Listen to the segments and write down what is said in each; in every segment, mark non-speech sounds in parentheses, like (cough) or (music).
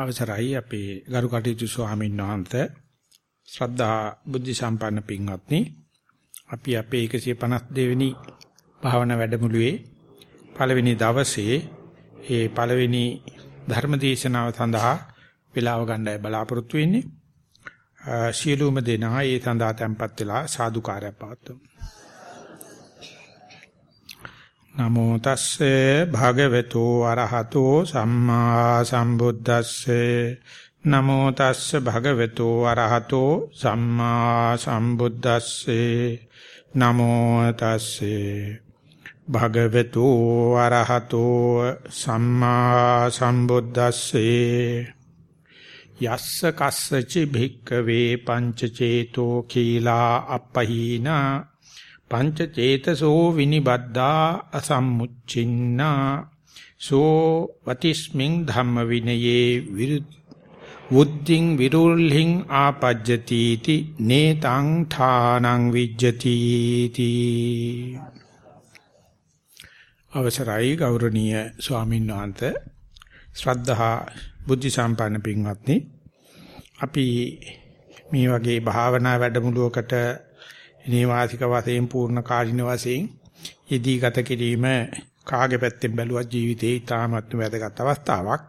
අවසරයි අපේ ගරු කටයුතු ස්වාමීන් වහන්සේ. ශ්‍රද්ධා බුද්ධ සම්පන්න පින්වත්නි අපි අපේ 152 වෙනි භාවනා වැඩමුළුවේ පළවෙනි දවසේ ඒ පළවෙනි ධර්ම දේශනාව සඳහා වේලාව ගන්නයි බලාපොරොත්තු වෙන්නේ. සියලුම දෙනා ඒ සඳහා tempත් වෙලා සාදුකාරයක් පවත්වමු. නමෝ තස්සේ භගවතු අරහතෝ සම්මා සම්බුද්දස්සේ. නමෝ තස්සේ භගවතු අරහතෝ සම්මා සම්බුද්දස්සේ. නමෝ තස්සේ භගවතු අරහතෝ සම්මා සම්බුද්දස්සේ. යස්ස කස්සචි භික්කවේ පංචචේතෝ කීලා අපහීනා පංච චේතසෝ විනිබද්දා අසම්මුච්චින්නා සෝ වතිස්මින් ධම්ම විනයේ වුද්ධින් විරුල්හින් ආපජ්ජති ති නේතං ථානං විජ්ජති ති අවසරයි ගෞරවනීය ස්වාමීන් වහන්සේ. ශ්‍රද්ධා බුද්ධ සම්පන්න පින්වත්නි අපි මේ වගේ භාවනා වැඩමුළුවකට නේවාසික වශයෙන් පූර්ණ කාලින වශයෙන් යෙදී ගත කිරීම කාගේ පැත්තෙන් බැලුවත් ජීවිතේ ඉතාමත් වැදගත් අවස්ථාවක්.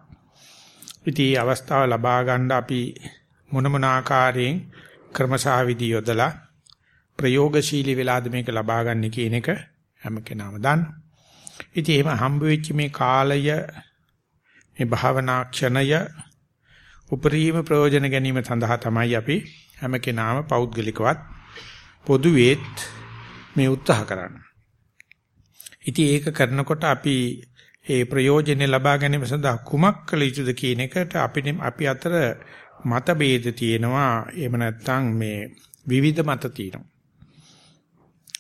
ඉතින් මේ අවස්ථාව ලබා ගන්න අපි මොන මොන ආකාරයෙන් ක්‍රමසහවිදි යොදලා ප්‍රයෝගශීලී වෙලාද මේක ලබා ගන්න කියන එක හැම කෙනාම දන්න. ඉතින් එහෙම හම්බ වෙච්ච මේ කාලය මේ භාවනා ක්ෂණය උපරිම ප්‍රයෝජන ගැනීම සඳහා තමයි අපි හැම කෙනාම පෞද්ගලිකවත් පොදුවේත් මේ උත්සාහ කරන්න. ඉතින් ඒක කරනකොට අපි ඒ ප්‍රයෝජනෙ ලබා ගැනීම සඳහා කුමක් කළ යුතුද කියන එකට අපි අපි අතර මතභේද තියෙනවා. එහෙම නැත්නම් මේ විවිධ මත තියෙනවා.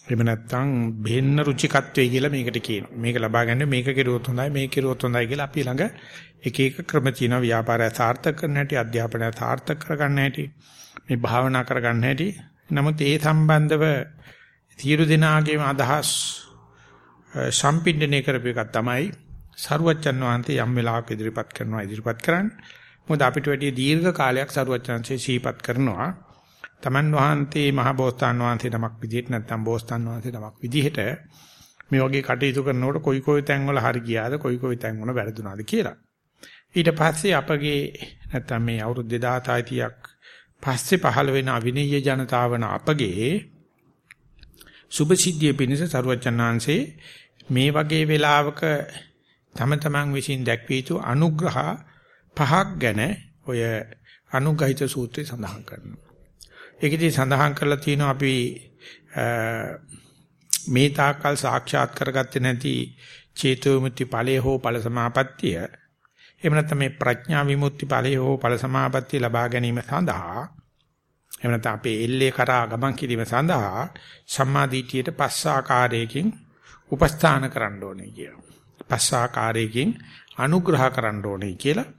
එහෙම නැත්නම් භින්න රුචිකත්වයේ කියලා මේකට කියනවා. මේක ලබා ගන්න මේක කෙරුවොත් හොඳයි මේක කෙරුවොත් හොඳයි කියලා අපි ළඟ එක එක ක්‍රම තියෙනවා. ව්‍යාපාරය සාර්ථක කරන්න හැටි, අධ්‍යාපනය සාර්ථක කරගන්න හැටි, මේ භාවනා කරගන්න හැටි නමුත් ඒ සම්බන්ධව සියලු දෙනාගේම අදහස් සම්පින්දනය කරපු එකක් තමයි සරුවච්චන් වහන්සේ යම් වෙලාවක ඉදිරිපත් කරනවා ඉදිරිපත් කරන්නේ. මොකද අපිට වැඩි දීර්ඝ කාලයක් සරුවච්චන්සේ සීපත් කරනවා. තමන් වහන්සේ මහ බෝසතාන් වහන්සේ නමක් විදිහට නැත්නම් බෝසතාන් වහන්සේ නමක් විදිහට මේ වගේ කටයුතු කරනකොට කොයි කොයි තැන්වල හරි ගියාද කොයි කොයි තැන්වල වැරදුනාද කියලා. ඊට පස්සේ අපගේ නැත්නම් මේ අවුරුදු 2600ක් පස්සේ පහළ වෙන අවිනීය ජනතාවන අපගේ සුභසිද්ධිය පිණිස සරුවචනාංශේ මේ වගේ වෙලාවක තම තමන් විසින් දැක්විය යුතු අනුග්‍රහ පහක් ගැන ඔය අනුගහිත සූත්‍රය සඳහන් කරනවා. ඒකදී සඳහන් කරලා තියෙනවා අපි මේ තාකල් සාක්ෂාත් කරගත්තේ නැති චේතෝමුක්ති ඵලයේ හෝ ඵල සමාපත්තිය එහෙම නැත්නම් මේ ප්‍රඥා විමුක්ති ඵලයේ හෝ ඵල සමාපත්තිය ලබා ගැනීම සඳහා එහෙම නැත්නම් අපේ එල්ලේ කරා ගමන් කිරීම සඳහා සම්මා දිටියට පස් ආකාරයකින් උපස්ථාන කරන්න ඕනේ කියලා. පස් ආකාරයකින් අනුග්‍රහ කරන්න ඕනේ කියලා.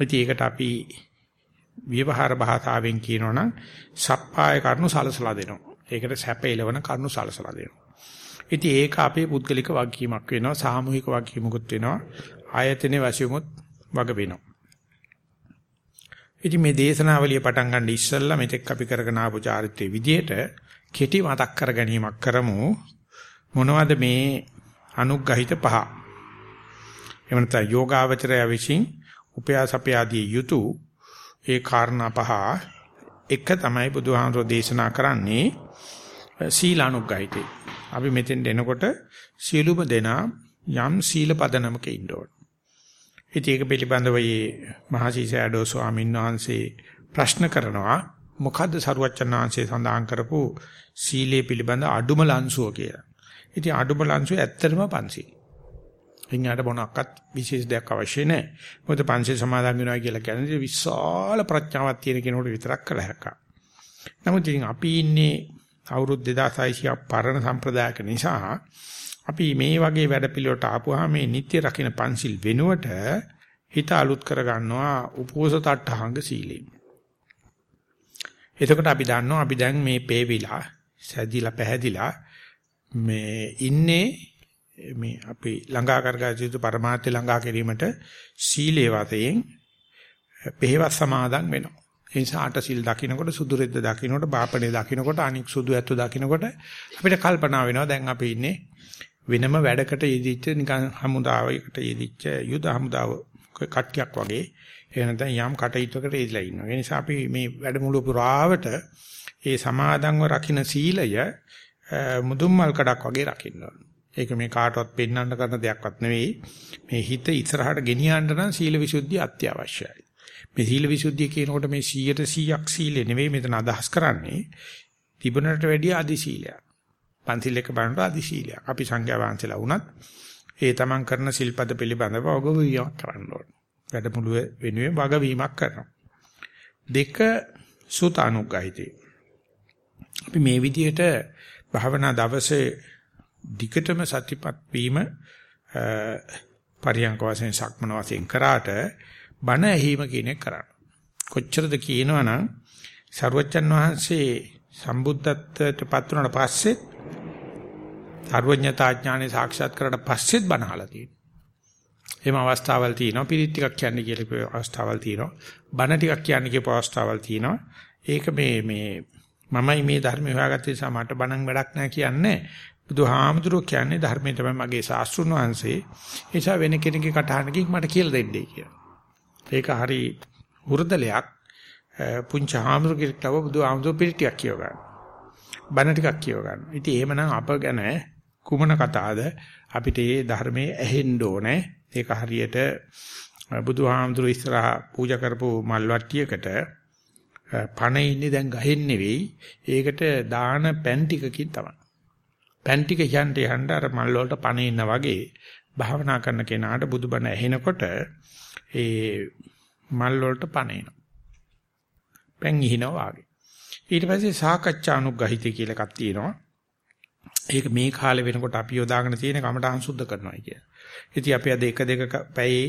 ඉතින් ඒකට අපි විවහාර භාෂාවෙන් කියනවනම් සප්පාය කරුණු සලසලා දෙනවා. ඒකට සැප එලවන කරුණු සලසලා දෙනවා. ඉතින් ඒක අපේ පුද්ගලික වගකීමක් වෙනවා සාමූහික වගකීමකුත් වෙනවා ආයතනයේ වශයෙන්මුත් වග වෙනවා. ඉතින් මේ දේශනාවලිය පටන් ගන්න ඉස්සෙල්ලා මෙතෙක් අපි කරගෙන ආපු චාරිත්‍රයේ විදියට කෙටි මතක් කර ගැනීමක් කරමු. මොනවද මේ අනුග්‍රහිත පහ? එහෙම නැත්නම් යෝගාවචරය විසින් උපයාසපයාදී යුතු ඒ කාරණා පහ එක තමයි බුදුහාමුදුරෝ දේශනා කරන්නේ සීලානුග්‍රහිතේ. අපි මෙතෙන් එනකොට සීලුම දෙනා යම් සීල පදනමක ඉන්න ඕන. ඉතින් ඒක පිළිබඳව මේ මහසීසයඩෝ ස්වාමීන් වහන්සේ ප්‍රශ්න කරනවා මොකද්ද සරුවච්චන් වහන්සේ සඳහන් කරපු සීලයේ පිළිබඳ අඩුම ලංසුව කියලා. ඉතින් අඩුම ලංසුව ඇත්තටම පන්සිල්. එඤ්ඤාට මොනක්වත් විශේෂ දෙයක් අවශ්‍ය නැහැ. මොකද පන්සිල් සමාදන් වෙනවා කියලා කියන්නේ විශාල ප්‍රඥාවක් තියෙන කෙනෙකුට විතරක් කළ හැකියි. නමුත් ඉතින් අපි ඉන්නේ අවුරුදු 2600ක් පරණ සම්ප්‍රදායක නිසා අපි මේ වගේ වැඩපිළිවෙලට ආපුවාම මේ නිත්‍ය රකින්න පන්සිල් වෙනුවට හිත අලුත් කරගන්නවා උපෝසත අටහංග සීලෙන්. එතකොට අපි දන්නවා අපි දැන් මේ පේවිලා සැදිලා පැහැදිලා මේ ඉන්නේ මේ අපි ළඟා කරගත යුතු પરමාර්ථය ළඟා කිරීමට සීලේ වතයෙන් පෙහෙවස් සමාදන් වෙනවා. ඒ නිසා අට සිල් දකින්නකොට සුදු රෙද්ද දකින්නකොට බාපණේ දකින්නකොට අනික් සුදු ඇත්තු දකින්නකොට අපිට කල්පනා වෙනවා දැන් අපි ඉන්නේ වෙනම වැඩකට යෙදිච්ච නිකන් හමුදාවයකට යෙදිච්ච යුද හමුදාව කට්ටියක් වගේ එහෙම නැත්නම් යම් කටයුත්තකට යෙදලා ඉන්නවා. ඒ නිසා අපි මේ වැඩමුළුව පුරාවට ඒ සමාදන්ව රකින්න සීලය මුදුන්මල් කඩක් වගේ රකින්න ඒක මේ කාටවත් පෙන්වන්න කරන දෙයක්වත් නෙවෙයි. මේ හිත ඉස්සරහට ගෙනියන්න නම් සීල විසුද්ධිය අත්‍යවශ්‍යයි. මේ සීල විසුද්ධිය කියනකොට මේ 100ට 100ක් සීලෙ නෙවෙයි මෙතන අදහස් කරන්නේ. තිබුණට වැඩිය අදි සීලයක්. පන්තිල් එක බලනකොට අදි සීලයක්. අපි සංඝයා වහන්සේලා වුණත් ඒ තමන් කරන සිල්පද පිළිබඳව ඔගොවියක් කරන්න ඕන. වැඩමුළුව වෙනුවෙන් වගවීමක් කරනවා. දෙක සුතානුග්‍රහිතේ. අපි මේ විදිහට භාවනා දවසේ දිගටම සතිපත් වීම පරියංක වශයෙන් සක්මන වශයෙන් කරාට බණ ඇහිම කියන එක කරන්න. කොච්චරද කියනවනම් සරුවච්චන් වහන්සේ සම්බුද්ධත්වයට පත් වුණාට පස්සේ සර්වඥතා ඥානෙ සාක්ෂාත් කරලා පස්සෙත් බණ අහලා තියෙනවා. එහෙම අවස්ථාවල් තියෙනවා. පිරිත් ටිකක් කියන්නේ කියලා කියපු අවස්ථාවල් තියෙනවා. බණ ටිකක් කියන්නේ කියපු අවස්ථාවල් තියෙනවා. ඒක මේ මේ මමයි මේ ධර්ම හොයාගත්ත නිසා මට බණන් වැඩක් නැහැ කියන්නේ. බුදුහාමුදුරුවෝ කියන්නේ ධර්මයේ තමයි මගේ ශාස්ත්‍රුන් වහන්සේ. ඒ නිසා වෙන කෙනෙක්ගේ කටහඬකින් මට කියලා දෙන්නේ කියලා. ඒක හරි හුරුදලයක්. පුංචි හාමුදුරුවෝ කිව්ව බුදුහාමුදුරුවෝ පිරිත් ටිකක් කියව ගන්න. බණ ටිකක් කියව ගන්න. ඉතින් එහෙමනම් අප ගැන කුමන කතාවද අපිට මේ ධර්මයේ ඇහෙන්න ඕනේ. ඒක හරියට බුදුහාමුදුරු ඉස්සරහා පූජා කරපු මල් වට්ටියකට පණ ඉන්නේ දැන් ගහෙන් නෙවෙයි. ඒකට දාන පැන් ටිකකින් තමයි. පැන් ටික යන්න යන්න අර මල් වලට පණ ඉන්න වගේ භාවනා කරන කෙනාට බුදුබණ ඇහෙනකොට ඒ මල් වලට පණ එනවා. පැන් ඉහිනවා වගේ. ඊට පස්සේ සාකච්ඡානුග්‍රහිතය කියලා එකක් තියෙනවා. ඒක මේ කාලේ වෙනකොට අපි යොදාගෙන තියෙන කමඨාන් සුද්ධ කරනවා කිය. ඉතින් අපි අද එක දෙක පැයේ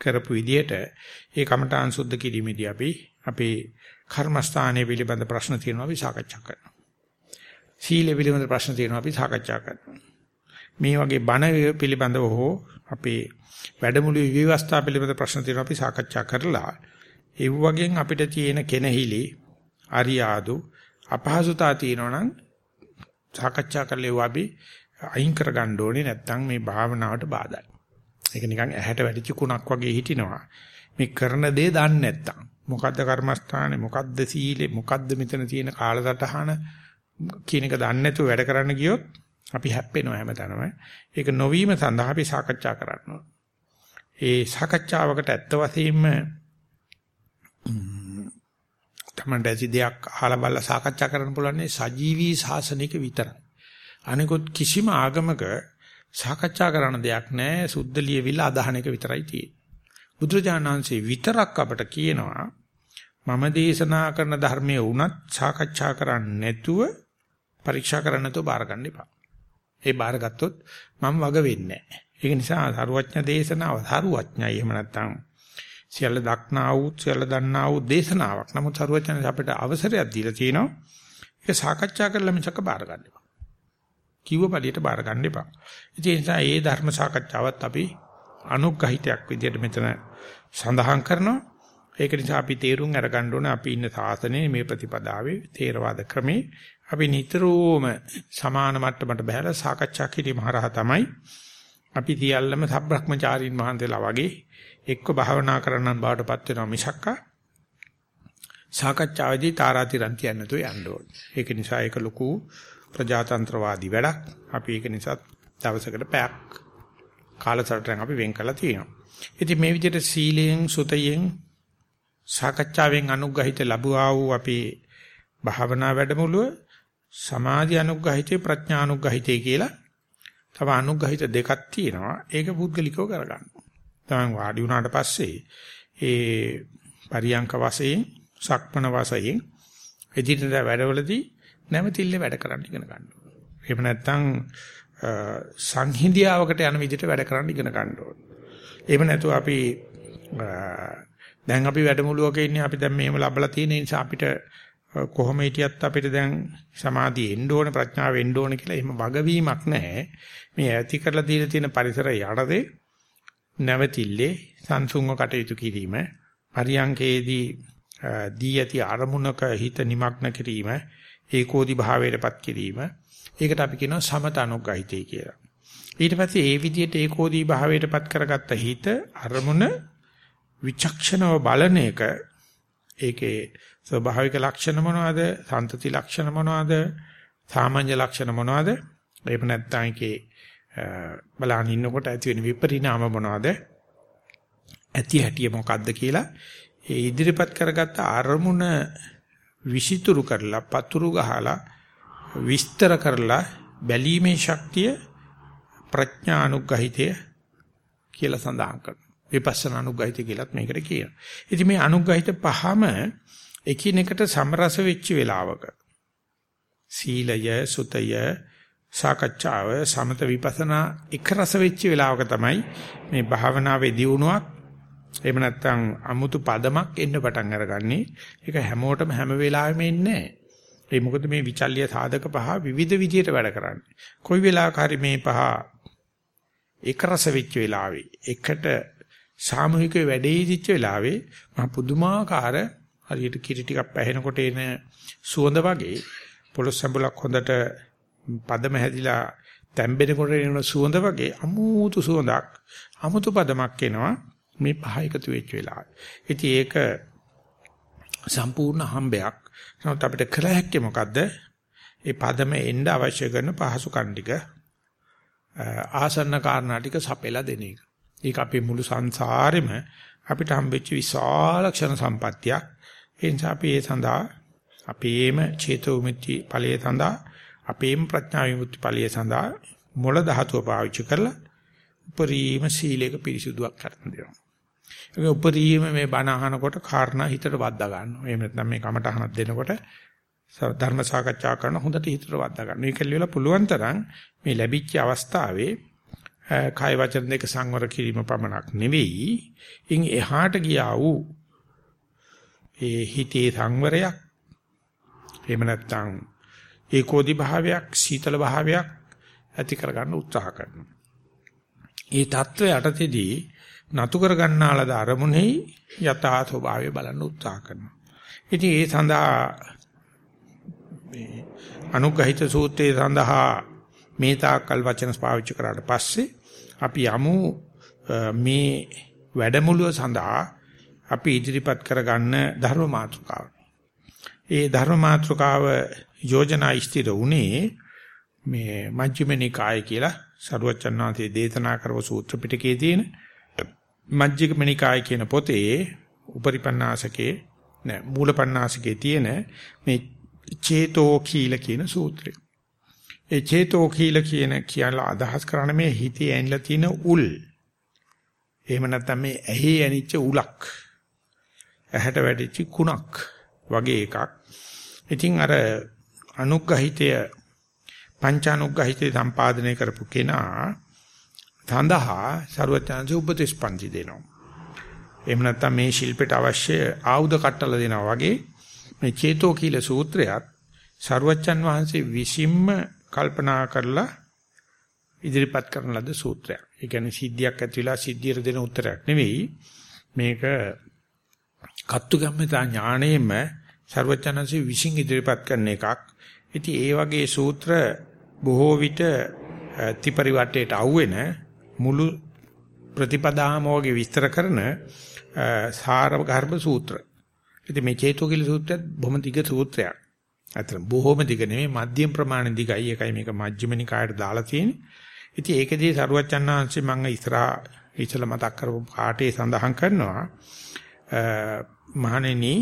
කරපු විදිහට ඒ කමඨාන් සුද්ධ කිරීමේදී අපි අපේ කර්මස්ථානයේ පිළිබඳ ප්‍රශ්න තියෙනවා අපි සාකච්ඡා කරනවා. සීල පිළිබඳ ප්‍රශ්න තියෙනවා අපි සාකච්ඡා කරනවා. මේ වගේ බණ පිළිබඳව හෝ අපේ වැඩමුළු විවස්ථා පිළිබඳ ප්‍රශ්න තියෙනවා අපි සාකච්ඡා කරලා ඒ වගේන් අපිට තියෙන කෙනහිලි අරියාදු අපහසුතා තියෙනවා නම් සාකච්ඡා කරලා අපි අයින් කර ගන්න ඕනේ නැත්නම් මේ භාවනාවට බාධායි. ඒක නිකන් ඇහැට වැටිච්ච කුණක් වගේ හිටිනවා. මේ කරන දේ දන්නේ නැත්නම් මොකද්ද කර්මස්ථානේ මොකද්ද සීලේ මොකද්ද මෙතන තියෙන කාලසටහන කියන එක දන්නේ නැතුව වැඩ කරන්න ගියොත් අපි හැප්පෙනවා හැමතැනම. ඒක නොවීම සඳහා අපි සාකච්ඡා කරනවා. ඒ සාකච්ඡාවකට ඇත්ත වශයෙන්ම තමන්ට ඇති දෙයක් අහලා බලලා සාකච්ඡා කරන්න පුළුවන් සජීවී ශාසනික විතරයි. අනිකුත් කිසිම ආගමක සාකච්ඡා කරන දෙයක් නැහැ සුද්ධ ලියවිලා අදහන එක විතරයි තියෙන්නේ. බුදුරජාණන්සේ විතරක් අපට කියනවා මම දේශනා කරන ධර්මයේ වුණත් සාකච්ඡා කරන්නේ නැතුව පරීක්ෂා කරන්න නැතුව බාර ගන්න එපා. ඒ බාරගත්තොත් මම වග වෙන්නේ නැහැ. ඒක නිසා සරුවඥ දේශනාව සරුවඥයි එහෙම නැත්නම් සියල්ල දක්නා වූ සියල්ල දන්නා වූ දේශනාවක්. නමුත් සරුවචන අපිට අවසරයක් දීලා තියෙනවා. ඒක සාකච්ඡා කරලා මිසක බාර ගන්න එපා. කිව්ව පළියට බාර ගන්න එපා. ඒ නිසා මේ ධර්ම සාකච්ඡාවත් අපි අනුග්‍රහිතයක් විදිහට මෙතන සඳහන් කරනවා. ඒක නිසා අපි තේරුම් අරගන්න ඕනේ අපි ඉන්න සාසනයේ මේ ප්‍රතිපදාවේ තේරවාද ක්‍රමේ අපි නිතරම සමාන මට්ටමට බහැලා සාකච්ඡා කිරීම හරහා තමයි අපි සියල්ලම සබ්‍රහ්මචාරීන් වහන්සේලා වගේ එක්ක භාවනා කරන්නන් බාටපත් වෙනවා මිසක්කා සාකච්ඡාවේදී තාරාතිරම් කියන්නේ නැතුව යන්න ඕනේ. ඒක නිසා ඒක ලොකු ප්‍රජාතන්ත්‍රවාදී වැඩක්. අපි ඒක නිසා දවසකට පැයක් කාලසටහන අපි වෙන් කරලා තියෙනවා. ඉතින් මේ විදිහට සීලයෙන් සුතයෙන් සාකච්ඡාවෙන් අනුග්‍රහිත ලැබුවා වූ අපේ භාවනා වැඩමුළුව සමාධි අනුග්‍රහිතේ ප්‍රඥා අනුග්‍රහිතේ කියලා තව අනුග්‍රහිත දෙකක් තියෙනවා. ඒක පුද්ගලිකව කරගන්න. තමන් වාඩි වුණාට පස්සේ ඒ පරියංක වශයෙන් සක්මන වශයෙන් එදිනෙදා වැඩවලදී නැවතිල්ල වැඩ කරන්න ඉගෙන ගන්න ඕනේ. එහෙම නැත්නම් සංහිඳියාවකට යන විදිහට වැඩ කරන්න ඉගෙන ගන්න ඕනේ. එහෙම නැතුව අපි දැන් අපි වැඩමුළුවක ඉන්නේ අපි දැන් මේව ලබලා තියෙන නිසා අපිට කොහොම හිටියත් අපිට දැන් සමාධිය එන්න ඕනේ ප්‍රඥාව එන්න ඕනේ කියලා එහෙම වගවීමක් නැහැ. මේ ඇති කරලා දීලා තියෙන පරිසරය යටතේ නැවතිල්ලේ සංසුන්ව කටයුතු කිරීම පරියංකේදී දී ඇති අරමුණක හිත නිමග්න කිරීම ඒකෝදි භාවයටපත් කිරීම ඒකට අපි කියනවා සමතනුග්ගහිතේ කියලා. ඊට පස්සේ ඒ විදිහට ඒකෝදී භාවයටපත් කරගත්ත හිත අරමුණ විචක්ෂණව බලන එක ඒකේ ස්වභාවික ලක්ෂණ මොනවද? සන්තති ලක්ෂණ මොනවද? සාමාන්‍ය ලක්ෂණ මොනවද? එහෙම නැත්නම් ඒකේ බලන් ඉන්නකොට ඇති වෙන විපරිණාම මොනවද? ඇති හැටිය මොකද්ද කියලා ඒ ඉදිරිපත් කරගත්ත අරමුණ විසිතුරු කරලා පතුරු ගහලා විස්තර කරලා බැලීමේ ශක්තිය ප්‍රඥා අනුග්‍රහිතය කියලා සඳහන් කරනවා. විපස්සනා අනුග්‍රහිතය කියලත් මේකට කියනවා. ඉතින් මේ අනුග්‍රහිත පහම එකිනෙකට සමරස වෙච්ච වෙලාවක සීලය, සුතය, සාකච්ඡාව, සමත විපස්සනා එක රස වෙච්ච වෙලාවක තමයි මේ භාවනාවේ දියුණුවක් එහෙම නැත්නම් අමුතු පදමක් එන්න පටන් අරගන්නේ. ඒක හැමෝටම හැම වෙලාවෙම එන්නේ නැහැ. ඒ මොකද මේ විචල්්‍ය සාධක පහ විවිධ විදියට වැඩ කරන්නේ. කොයි වෙලාවක හරි මේ පහ එක රස වෙච්ච වෙලාවේ එකට සාමූහික වැඩේ ඉදිච්ච වෙලාවේ මහ පුදුමාකාර හරියට කිරි ටිකක් පැහෙනකොට එන සුවඳ වගේ පොළොස් සම්බලක් හොඳට පදම හැදිලා තැම්බෙනකොට එන සුවඳ වගේ අමුතු සුවඳක් අමුතු පදමක් එනවා මේ පහ එකතු වෙච්ච වෙලාව. ඉතින් ඒක සම්පූර්ණ හම්බයක්. නමුත් අපිට කළ හැක්කේ මොකද්ද? ඒ පදම එන්න අවශ්‍ය කරන පහසුකම් ටික ආසන්න කාරණා ටික සපෙලා දෙන එක. ඒක අපේ මුළු සංසාරෙම අපිට හම්බෙච්ච විශාල ක්ෂණ සම්පත්තියක්. ඒ නිසා අපි ඒ සඳහා අපේම චේතෝ විමුක්ති ඵලයේ සඳහා අපේම ප්‍රඥා විමුක්ති ඵලයේ සඳහා මොළ ධාතුව පාවිච්චි කරලා උපරිම සීලයක පිරිසුදුවක් කරන් දෙනවා. ඒක උපරිම මේ බණ අහනකොට කාරණා හිතට වද්දා ගන්නවා. එහෙම නැත්නම් මේ කමටහනක් දෙනකොට ධර්ම සාකච්ඡා කරන හොඳට හිතට වද්දා ගන්නවා. මේක ලියලා පුළුවන් තරම් මේ ලැබිච්ච අවස්ථාවේ කාය වචන දෙක සංවර කිරීම පමණක් නෙවෙයි. ඉන් එහාට ගියා වූ ඒ හිතේ සංවරයක් එහෙම නැත්නම් ඒකෝදි භාවයක් සීතල භාවයක් ඇති කරගන්න උත්සාහ කරනවා. ඒ తত্ত্বය යටතේදී නතු කරගන්නා ලද අරමුණෙහි යථා ස්වභාවය බලන්න උත්සාහ කරනවා. ඉතින් ඒ සඳහා මේ අනුග්‍රහිත සූත්‍රයේ සඳහා මේ තාකල් වචන පාවිච්චි කරාට පස්සේ අපි යමු මේ වැඩමුළුව සඳහා අපි ඉදිරිපත් කරගන්න ධර්ම මාතෘකාව. ඒ ධර්ම මාතෘකාව යෝජනා ඉස්තිර උනේ මේ මජ්ක්‍ධිම නිකාය කියලා සරුවචන් වහන්සේ දේශනා කරව සූත්‍ර පිටකයේ තියෙන මජ්ක්‍ධිම නිකාය කියන පොතේ උපරිපන්නාසකේ නෑ මූලපන්නාසකේ තියෙන මේ චේතෝ කීල කියන සූත්‍රය. ඒ චේතෝ කීල කියන කියලා අදහස් කරන්නේ මේ හිතේ ඇනිලා තියෙන උල්. එහෙම නැත්නම් මේ ඇහි ඇනිච්ච උලක්. ඇහැට වැටිච්ච කුණක් වගේ එකක්. ඉතින් අර අනුග්‍රහිතය පංචානුග්‍රහිතේ සම්පාදනය කරපු කෙනා තඳහා ਸਰවඥාන්සේ උපදේශ පන්ති දෙනවා. එහෙම නැත්නම් මේ ශිල්පයට අවශ්‍ය ආයුධ කට්ටල දෙනවා වගේ මේ චේතෝ කීල සූත්‍රයත් ਸਰවඥන් වහන්සේ විසින්ම කල්පනා කරලා ඉදිරිපත් කරන ලද සූත්‍රයක්. ඒ කියන්නේ සිද්ධියක් ඇතිවලා සිද්ධියට දෙන උත්තරයක් නෙවෙයි. මේක කත්තුගම්මිතා ඥාණයෙම ਸਰවඥන්සේ විසින් ඉදිරිපත් කරන එකක්. ඉතින් ඒ වගේ සූත්‍ර බොහෝ විට ත්‍රිපරිවට්ටයට අහුවෙන මුළු ප්‍රතිපදාම වගේ විස්තර කරන සාර ගර්භ සූත්‍ර. ඉතින් මේ චේතෝකිල සූත්‍රයත් බොහොම දිග සූත්‍රයක්. අතන බොහොම දිග නෙමෙයි මධ්‍යම ප්‍රමාණ දිගයි. ඒකයි මේක මජ්ක්‍ධිම නිකායට දාලා තියෙන්නේ. ඉතින් ඒකදී සරුවච්චන් වහන්සේ මම ඉස්සරහා ඉතල මතක් කරපු පාඩේ සඳහන් කරනවා. මහණෙනි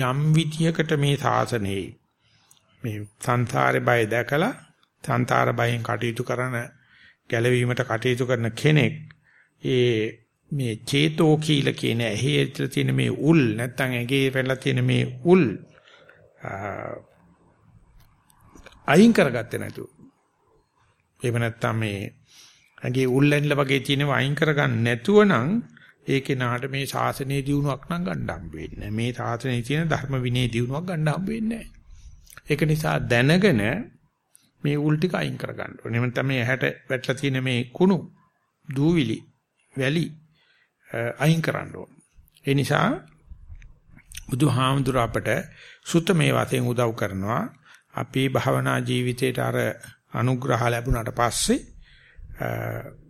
යම් විදියකට මේ සාසනේ මේ සංසාරේ බය දැකලා සංසාර බයෙන් කටයුතු කරන ගැලවීමට කටයුතු කරන කෙනෙක් ඒ මේ චේතෝ කීල කියන ඇහි ඇතුළ තියෙන මේ උල් නැත්තම් ඇගේ වෙලා තියෙන මේ උල් අයින් කරගත්තේ නැතු. එහෙම නැත්තම් මේ ඇගේ උල් ඇන්ල වගේ තියෙනව අයින් කරගන්න නැතුව නම් ඒ කෙනාට මේ ශාසනයේ දියුණුවක් නම් ගන්න හම්බ වෙන්නේ මේ ශාසනයේ තියෙන ධර්ම විනය දියුණුවක් ගන්න හම්බ වෙන්නේ ඒක නිසා දැනගෙන මේ උල් ටික අයින් කර ගන්න ඕනේ. එහෙම නැත්නම් මේ ඇහැට වැටලා තියෙන මේ කුණු දූවිලි වැලි අයින් කරන්න ඕනේ. ඒ නිසා බුදුහාමුදුර අපට සුත්තමේ වශයෙන් උදව් කරනවා. අපේ භවනා ජීවිතේට අර අනුග්‍රහ ලැබුණාට පස්සේ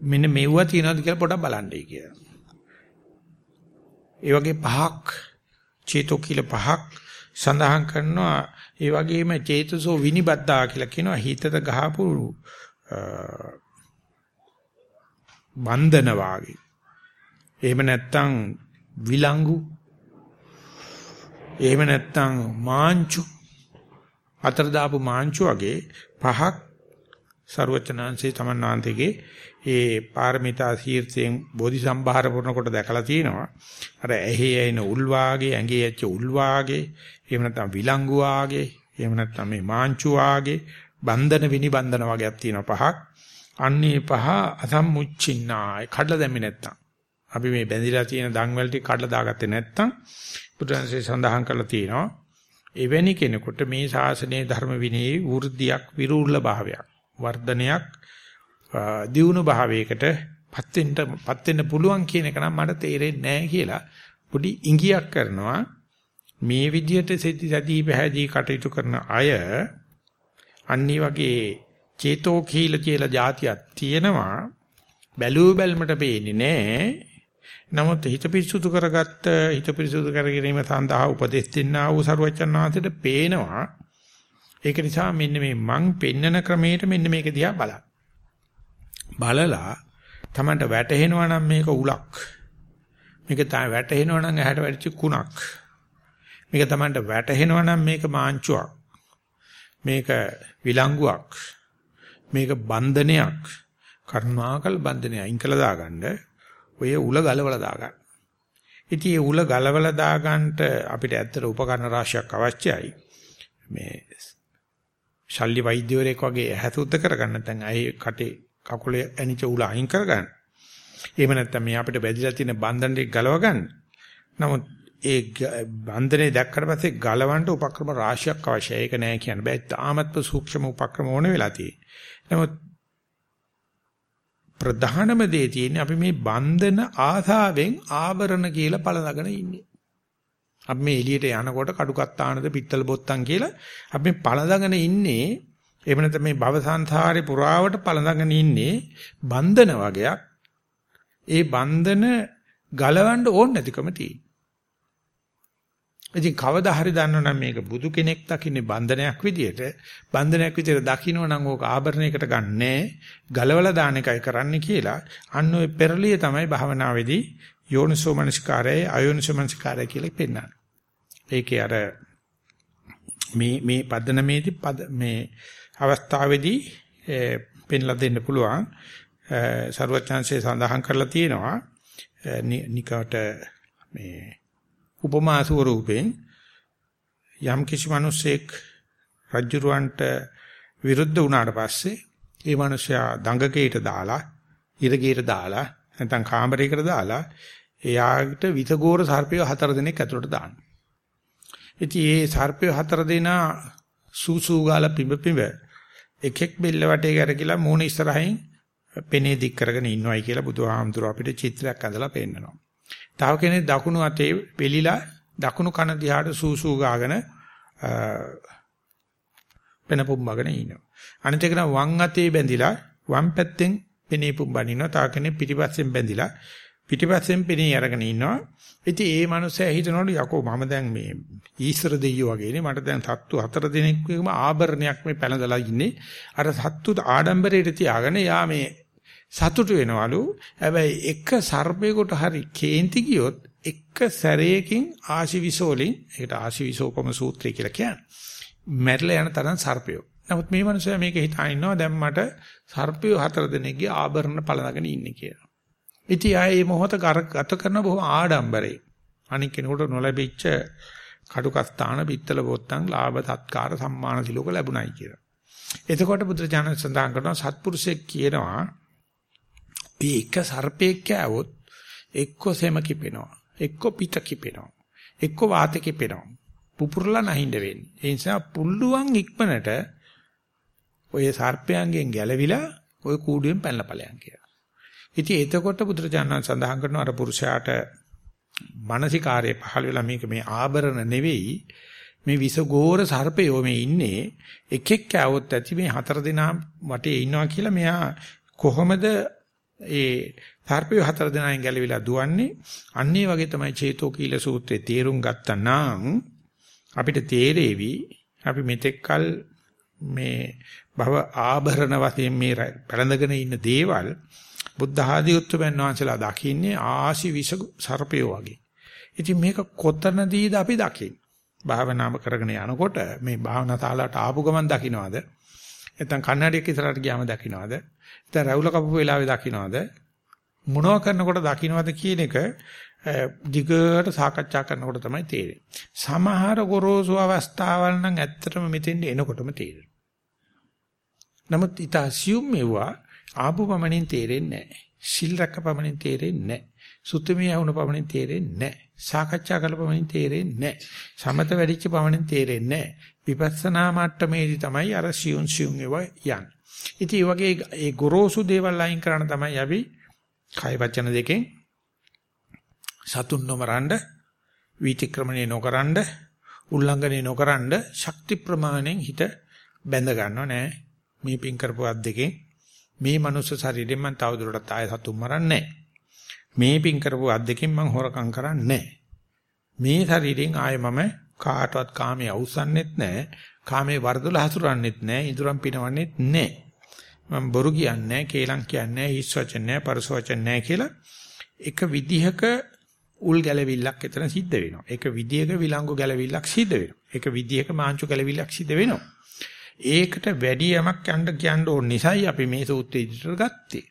මෙන්න මෙව්වා තියනවාද කියලා පොඩක් බලන්නයි කියලා. ඒ වගේ පහක් චේතෝ කියලා පහක් සඳහන් කරනවා ඒ වගේම චේතසෝ විනිබද්දා කියලා කියනවා. හිතට ගහපු බන්ධන වාගේ. එහෙම නැත්නම් විලංගු. එහෙම නැත්නම් මාංචු. අතර දාපු මාංචු වගේ පහක් ਸਰවචනාංශේ තමන්නාන්තයේ ඒ පාරමිතා සීර්ථයෙන් බෝධි සම්භාර පුරනකොට දැකලා තියෙනවා. අර ඇහි ඇින උල් වාගේ, ඇඟේ ඇච්ච උල් වාගේ, එහෙම නැත්නම් විලංගු වාගේ, එහෙම නැත්නම් මේ මාංචු වාගේ, බන්ධන විනිබන්ධන වගේක් තියෙනවා පහක්. අන්නේ පහ අසම්මුච්චින්නායි කඩලා දැම්මේ නැත්තම්. අපි මේ බැඳිලා තියෙන දන්වැල් ටික කඩලා දාගත්තේ නැත්තම් බුදුන්සේ සඳහන් කරලා තියෙනවා. එවැනි කෙනෙකුට මේ ශාසනයේ ධර්ම විනයේ වෘද්ධියක් විරූර්ල භාවයක් වර්ධනයක් දියුණු භාවයකට පත් වෙන්න පත් වෙන්න පුළුවන් කියන එක නම් මට තේරෙන්නේ නැහැ කියලා පොඩි ඉඟියක් කරනවා. මේ විදිහට සති පැහැදී කටයුතු කරන අය අන්නී වගේ චේතෝ කීල කියලා જાතියක් තියෙනවා. බැලූ බැල්මට පේන්නේ නැහැ. නමුත් හිත පිරිසුදු කරගත්ත හිත පිරිසුදු කර ගැනීම සඳහා උපදෙස් දෙන්නා වූ සරුවචන් වහන්සේට පේනවා ඒක නිසා මෙන්න මේ මං පෙන්නන ක්‍රමයට මෙන්න මේක දිහා බලන්න බලලා Tamanට වැටහෙනවා නම් මේක උලක්. මේක තමයි වැටහෙනවා නම් ඇහැට වැටිච්ච කුණක්. මේක Tamanට වැටහෙනවා නම් මේක මාංචුවක්. මේක විලංගුවක්. මේක බන්ධනයක්. කරුණාකල් බන්ධනය අයින් කළා දාගන්න ඔය උල ගලවලා දාගන්න. ඉතින් මේ උල ගලවලා දාගන්නට අපිට ඇත්තට උපකරණ රාශියක් අවශ්‍යයි. මේ ශල්්‍ය වෛද්‍යවරයෙක් වගේ හැසුද්ද කරගන්න නැත්නම් අය කටේ කකුලේ ඇනිච්ච උල අයින් කරගන්න. එහෙම නැත්නම් මේ අපිට බැඳිලා තියෙන බන්ධන ටික ගලව ගන්න. නමුත් ඒ බන්ධනේ දැක්කට පස්සේ ගලවන්න උපක්‍රම රාශියක් අවශ්‍යයි. ඒක නෑ කියන්න බෑ. තාමත්ම සූක්ෂම උපක්‍රම ඕන වෙලා තියෙන්නේ. නමුත් ප්‍රධානම දේ තියෙන්නේ අපි මේ බන්ධන ආසාවෙන් ආවරණ කියලා පළඳගෙන ඉන්නේ. අපි මේ එළියට යනකොට කඩුකත්තානද පිත්තල බොත්තම් කියලා අපි පළඳගෙන ඉන්නේ එහෙම නැත්නම් මේ භව සංසාරේ පුරාවට පළඳගෙන ඉන්නේ බන්ධන වගේක්. ඒ බන්ධන ගලවන්න ඕන නැතිකම තියෙනවා. ඉතින් කවදා හරි දන්නවනම් මේක බුදු කෙනෙක් දකින්නේ බන්ධනයක් විදියට බන්ධනයක් විදියට දකින්නවනම් ඕක ආභරණයකට ගන්නෑ ගලවලා දාන එකයි කරන්නේ කියලා අන්න ඔය පෙරලිය තමයි භාවනාවේදී යෝනිසෝ මනස්කාරය අයෝනිසෝ මනස්කාරය කියලා පෙන්නන්නේ. ඒකේ අර මේ මේ පදනමේදී පද මේ අවස්ථාවේදී පෙන්ලා දෙන්න පුළුවන් ਸਰවඥාන්සේ සඳහන් කරලා තියෙනවා නිකට මේ උපමා ස්වරූපෙන් යම් කිසි මිනිසෙක් රජුරවන්ට විරුද්ධ වුණාට පස්සේ ඒ මිනිසයා දඟකේට දාලා ඉරගේට දාලා නැත්නම් කාමරයකට දාලා එයාට විතගෝර සර්පය හතර දෙනෙක් ඇතුළට දානවා. ඉතින් මේ සර්පය හතර දෙනා සූසූ ගාලා පිඹ පිඹ එකෙක් බෙල්ල වටේ කරකිලා මූණ ඉස්සරහින් පෙනේ දික් කරගෙන ඉන්නවයි කියලා බුදුහාමුදුර අපිට චිත්‍රයක් අඳලා පෙන්නනවා. තව කෙනෙක් දකුණු අතේ වෙලිලා දකුණු කන දිහාට සූසූ ගාගෙන පෙන පුම්බගෙන ඉන්නවා. අනිත් එක වම් අතේ බැඳිලා වම් පැත්තෙන් පෙනේ පුම්බනිනවා. තව කෙනෙක් පිටිපස්සෙන් බැඳිලා පිටිපස්සෙන් පෙනේ අරගෙන ඉන්නවා. ඉතින් ඒ මනුස්සයා හිතනවලු යකෝ මම දැන් මේ ඊශ්වර දෙයියෝ වගේනේ මට දැන් සත්තු හතර දිනක්ම ආභරණයක් මේ පැනදලා ඉන්නේ. අර සත්තු ආඩම්බරයට තියාගෙන යා මේ සතුටු වෙනවලු. හැබැයි එක සර්පේකට හරි කේන්ති ගියොත් එක සැරයකින් ආශිවිසෝලින් ඒකට ආශිවිසෝපම සූත්‍රය කියලා කියන්නේ. මැරිලා යන තරම් සර්පයෝ. නමුත් මේ මනුස්සයා මේක හිතා ඉන්නවා දැන් මට සර්පයෝ හතර දිනකගේ ආභරණ පළඳගෙන ඉන්නේ කියලා. ඉතින් ආයේ මොහොත ගත කරන බොහොම ආඩම්බරේ. අනික් කෙනෙකුට නොලැබිච්ච කටුකස්ථාන පිත්තල බොත්තම් ලාභ සත්කාර සම්මාන සිලෝක ලැබුණයි කියලා. එතකොට බුදුරජාණන් සඳහන් කරනවා සත්පුරුෂයෙක් කියනවා මේ එක සර්පෙක් කෑවොත් එක්ක සෙම කිපෙනවා එක්ක පිට කිපෙනවා එක්ක වාත කිපෙනවා පුපුරලා නැහින්ද වෙන්නේ. ඒ නිසා පුල්ලුවන් ඉක්මනට ඔය සර්පයන්ගෙන් ගැලවිලා ඔය කූඩුවෙන් පැනලා ඵලයන් කියලා. ඉතින් එතකොට බුදුරජාණන් සඳහන් කරනවා අර පුරුෂයාට මානසිකාරයේ පහළ වෙලා මේක මේ ආභරණ නෙවෙයි මේ විසගෝර සර්පයෝ මේ ඉන්නේ. එකෙක් කෑවොත් ඇති මේ හතර දෙනා වටේ ඉන්නවා කියලා මෙයා කොහොමද ඒ සර්පයෝ හතර දෙනාෙන් ගැලවිලා දුවන්නේ? අන්නේ වගේ තමයි චේතෝ කීල සූත්‍රයේ තේරුම් ගත්තා නම් අපිට තේරෙවි අපි මෙතෙක්කල් මේ භව ආභරණ වශයෙන් මේ පැලඳගෙන ඉන්න දේවල් බුද්ධ ආදී උත්තරයන් වහන්සේලා දකින්නේ ආශි විස සර්පයෝ වගේ. ඉතින් මේක කොතනදීද අපි දකින්නේ? භාවනාව කරගෙන යනකොට මේ භාවනා තාලට ආපු ගමන් දකින්නවද? නැත්නම් කන්නඩියක් ඉස්සරහට ගියාම දකින්නවද? නැත්නම් රැවුල කපපු වෙලාවේ දකින්නවද? මොනව කරනකොට දකින්නවද කියන එක දිගට සාකච්ඡා කරනකොට තමයි තේරෙන්නේ. සමහර ගොරෝසු අවස්ථාවල් නම් ඇත්තටම මෙතෙන්ට එනකොටම තේරෙනවා. නමුත් ඊට assume මෙවුවා ආපු පමණින් තේරෙන්නේ නැහැ. සිල් රැක පමණින් තේරෙන්නේ නැහැ. සුත්තමී වුණ පමණින් තේරෙන්නේ නැහැ. සාකච්ඡා කළ පමණින් තේරෙන්නේ නැහැ. සමත වැඩිච්ච පමණින් තේරෙන්නේ නැහැ. විපස්සනා මට්ටමේදී තමයි අර සියුන් සියුන් ඒවා යන්නේ. ඉතින් මේ වගේ ඒ ගොරෝසු දේවල් අයින් කරන්න තමයි අපි කය වචන දෙකෙන් සතුන් නොමරන්න විතික්‍රමණය නොකරන්න උල්ලංඝනය නොකරන්න ශක්ති ප්‍රමාණයෙන් හිත බැඳ ගන්නව නෑ මේ පින් කරපුවත් දෙකෙන් මේ මනුස්ස ශරීරයෙන් මම තවදුරටත් ආය සතුන් මරන්නේ මේ පින් කරපුවත් දෙකෙන් මම හොරකම් කරන්නේ මේ ශරීරයෙන් ආය මම කාටවත් කාමයේ අවසන්නෙත් නෑ කාමයේ වර්ධල හසුරන්නෙත් නෑ ඉදුරම් පිනවන්නෙත් නෑ මම බොරු කියන්නේ කේලම් කියන්නේ හිස් වචන නෑ පරස වචන නෑ කියලා එක විදිහක උල් ගැලවිල්ලක් එතන සිද්ධ වෙනවා. ඒක විදියක විලංගු ගැලවිල්ලක් සිද්ධ වෙනවා. ඒක විදියක මාංචු ගැලවිල්ලක් සිද්ධ වෙනවා. ඒකට වැඩි යමක් යන්න කියන්න ඕන නිසායි අපි මේ සූත්‍රය ඉදිරියට ගත්තේ.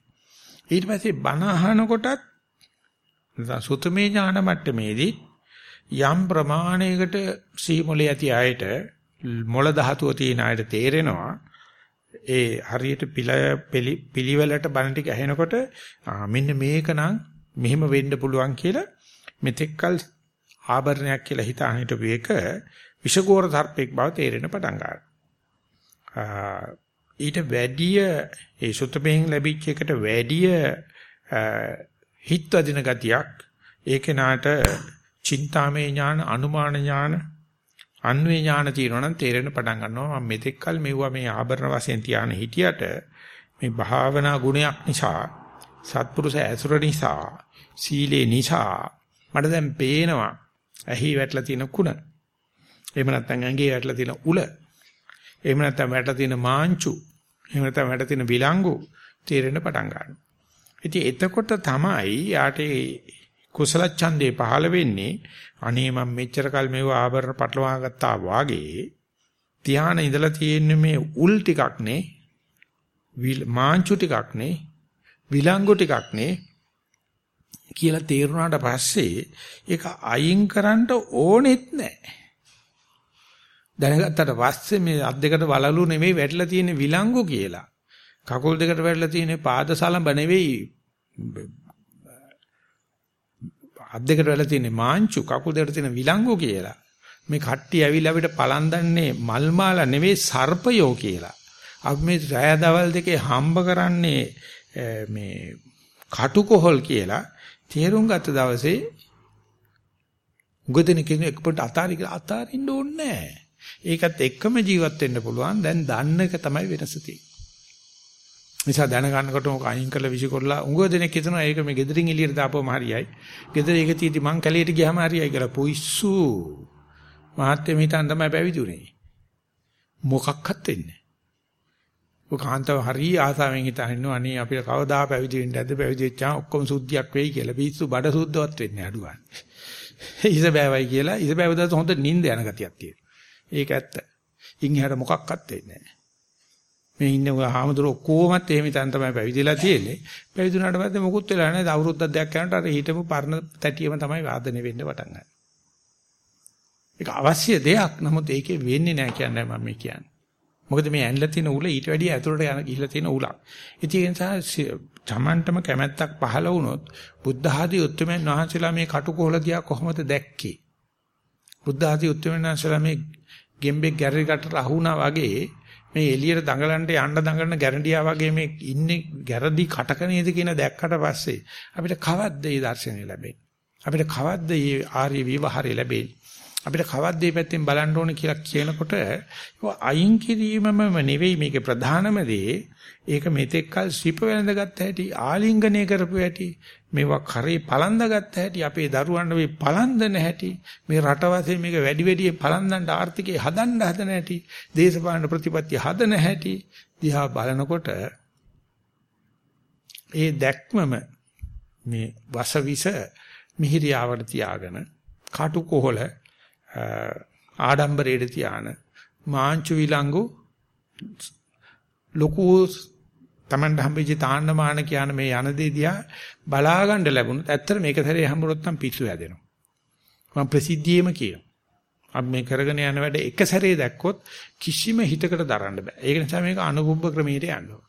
ඊට පස්සේ බණ අහනකොටත් සුතමේ ඥාන මට්ටමේදී යම් ප්‍රමාණයකට සීමුලේ ඇති අයට මොළ ධාතුව තියෙන අයට තේරෙනවා ඒ හරියට පිළිවෙලට බණ ටික ඇහෙනකොට මෙන්න මේකනම් මෙහෙම වෙන්න පුළුවන් කියලා මෙතෙක්කල් ආභරණයක් කියලා හිතාන හිටපු එක විෂගෝර සර්පෙක් බව තේරෙන පටන් ඊට වැඩිය ඒ සුත්තමෙන් ලැබිච්ච එකට වැඩිය හිත් වදින ගතියක් ඒකේ නාට චින්තාමේ ඥාන අනුමාන ඥාන අන්වේ ඥාන තියෙනවා නම් තේරෙන පටන් ගන්නවා මම මෙතෙක්කල් මෙවුවා මේ ආභරණ වශයෙන් තියාන හිටියට මේ භාවනා ගුණයක් නිසා සත්පුරුෂ ඇසුර නිසා සීලේ නිසා මට දැන් පේනවා ඇහි වැටලා තියෙන කුණ. එහෙම නැත්නම් ඇඟේ වැටලා තියෙන උල. එහෙම නැත්නම් වැටලා තියෙන මාංචු. එහෙම නැත්නම් වැටලා තියෙන විලංගු තේරෙන්න පටන් ගන්නවා. ඉතින් එතකොට තමයි යාට කුසල ඡන්දේ පහළ වෙන්නේ අනේ මම මෙච්චර කල් මේව ආභරණ පටලවා ගත්තා වාගේ ධානය ඉඳලා තියෙන්නේ මේ උල් ටිකක් නේ මාංචු ටිකක් නේ විලංගු ටිකක් නේ කියලා තේරුණාට පස්සේ ඒක අයින් කරන්න ඕනෙත් නැහැ. දැනගත්තට පස්සේ මේ අත් දෙකට වලලු නෙමෙයි වැටලා තියෙන විලංගු කියලා. කකුල් දෙකට වැටලා තියෙන පාද සලඹ නෙවෙයි. අත් දෙකට වැටලා තියෙන මාංචු කකුල් දෙකට තියෙන විලංගු කියලා. මේ කට්ටිය ඇවිල්ලා අපිට පලන් දන්නේ මල් මාලා නෙවෙයි සර්පයෝ කියලා. අපි මේ රෑ දවල් දෙකේ හම්බ කරන්නේ මේ කටුකොහල් කියලා තේරුම් ගත්ත දවසේ උගදෙන කෙනෙක් එක්පොට අතාරි කියලා අතාරින්න ඕනේ නැහැ. ඒකත් එක්කම ජීවත් වෙන්න පුළුවන්. දැන් දන්න එක තමයි වෙනස තියෙන්නේ. නිසා දැනගන්නකොට මොක අයින් කරලා විසිකොල්ලා උඟ දෙනෙක් හිතනවා ඒක මේ ගෙදරින් එළියට දාපුවම හරියයි. ගෙදර ඒක තීටි මං කැලේට ගියාම හරියයි කියලා පුයිස්සු. මහත්ය මිතන් තමයි පැවිදි උනේ. මොකක්වත් වෙන්නේ ඔය කාන්තාව හරි ආසාවෙන් හිතාගෙන ඉන්නවා අනේ අපිට කවදා පැවිදි වෙන්න ඇද්ද පැවිදි වෙච්චාම ඔක්කොම සුද්ධියක් වෙයි කියලා. පිස්සු බඩ සුද්ධවත් වෙන්නේ අඩුවන්. (laughs) ඉස බෑවයි කියලා ඉස බෑවදත් හොඳ නිින්ද යන ගතියක් තියෙනවා. ඒක ඇත්ත. ඉන් එහාට මොකක්වත් වෙන්නේ නැහැ. මේ ඉන්න ඔය හාමුදුර ඔක්කොමත් එහෙම හිතන් තමයි පැවිදිලා තියෙන්නේ. පැවිදුණාට පස්සේ මොකුත් වෙලා නැහැ. අවුරුද්දක් දෙකක් යනකොට අර හිටපු පරණ තැටියම තමයි වාදනය වෙන්න පටන් ගන්නේ. ඒක අවශ්‍ය දෙයක්. නමුත් ඒකේ වෙන්නේ නැහැ කියන්නේ මම කියන්නේ. මොකද මේ ඇන්ලා තියෙන උල ඊට වැඩිය ඇතුළට යන ගිහිලා තියෙන උලක්. ඉතින් ඒ නිසා තමන්ටම කැමැත්තක් පහළ වුණොත් බුද්ධ ආදී උත්තරමයන් වහන්සේලා මේ කටුකොහල දිහා කොහොමද දැක්කේ? බුද්ධ ආදී උත්තරමයන් වහන්සේලා මේ ගෙම්බෙක් ගැරඩි කටට අහුණා වගේ මේ එළියට දඟලන්න යන්න දඟලන ගැරන්ඩියා වගේ මේ ඉන්නේ ගැරඩි කටක නේද කියන දැක්කට පස්සේ අපිට කවද්ද මේ දර්ශනය ලැබෙන්නේ? අපිට කවද්ද මේ ආර්ය විවහාරය ලැබෙන්නේ? අපිට කවද්ද මේ පැත්තෙන් බලන්න ඕනේ කියලා කියනකොට අයින් කිරීමම නෙවෙයි මේකේ ප්‍රධානම දේ. ඒක මෙතෙක්කල් සිප වැළඳගත්ත හැටි, ආලිංගනය කරපු හැටි, මේවා කරේ පලන්දාගත්ත හැටි, අපේ දරුවන්ට මේ පලන්දන හැටි, මේ රටවසේ මේක වැඩි වැඩියෙන් පලන්දන්න ආර්ථිකය හදන්න හදන හැටි, දේශපාලන ප්‍රතිපත්ති හදන හැටි දිහා බලනකොට ඒ දැක්මම මේ වසවිස මිහිරියාවට තියාගෙන කටු කොහල ආඩම්බරයට තියාන මාංචු විලංගු ලොකු Tamanට හම්බෙච්ච තාන්නමාන කියන මේ යන දේ දිහා බලා ගන්න ලැබුණොත් ඇත්තට මේක සැරේ හම්බුනොත් නම් පිස්සු හැදෙනවා. මම ප්‍රසිද්ධියේම කියනවා. අපි මේ කරගෙන යන වැඩ එක සැරේ දැක්කොත් කිසිම හිතකට දරන්න බෑ. ඒක නිසා මේක අනුභව ක්‍රමයට යන්න ඕන.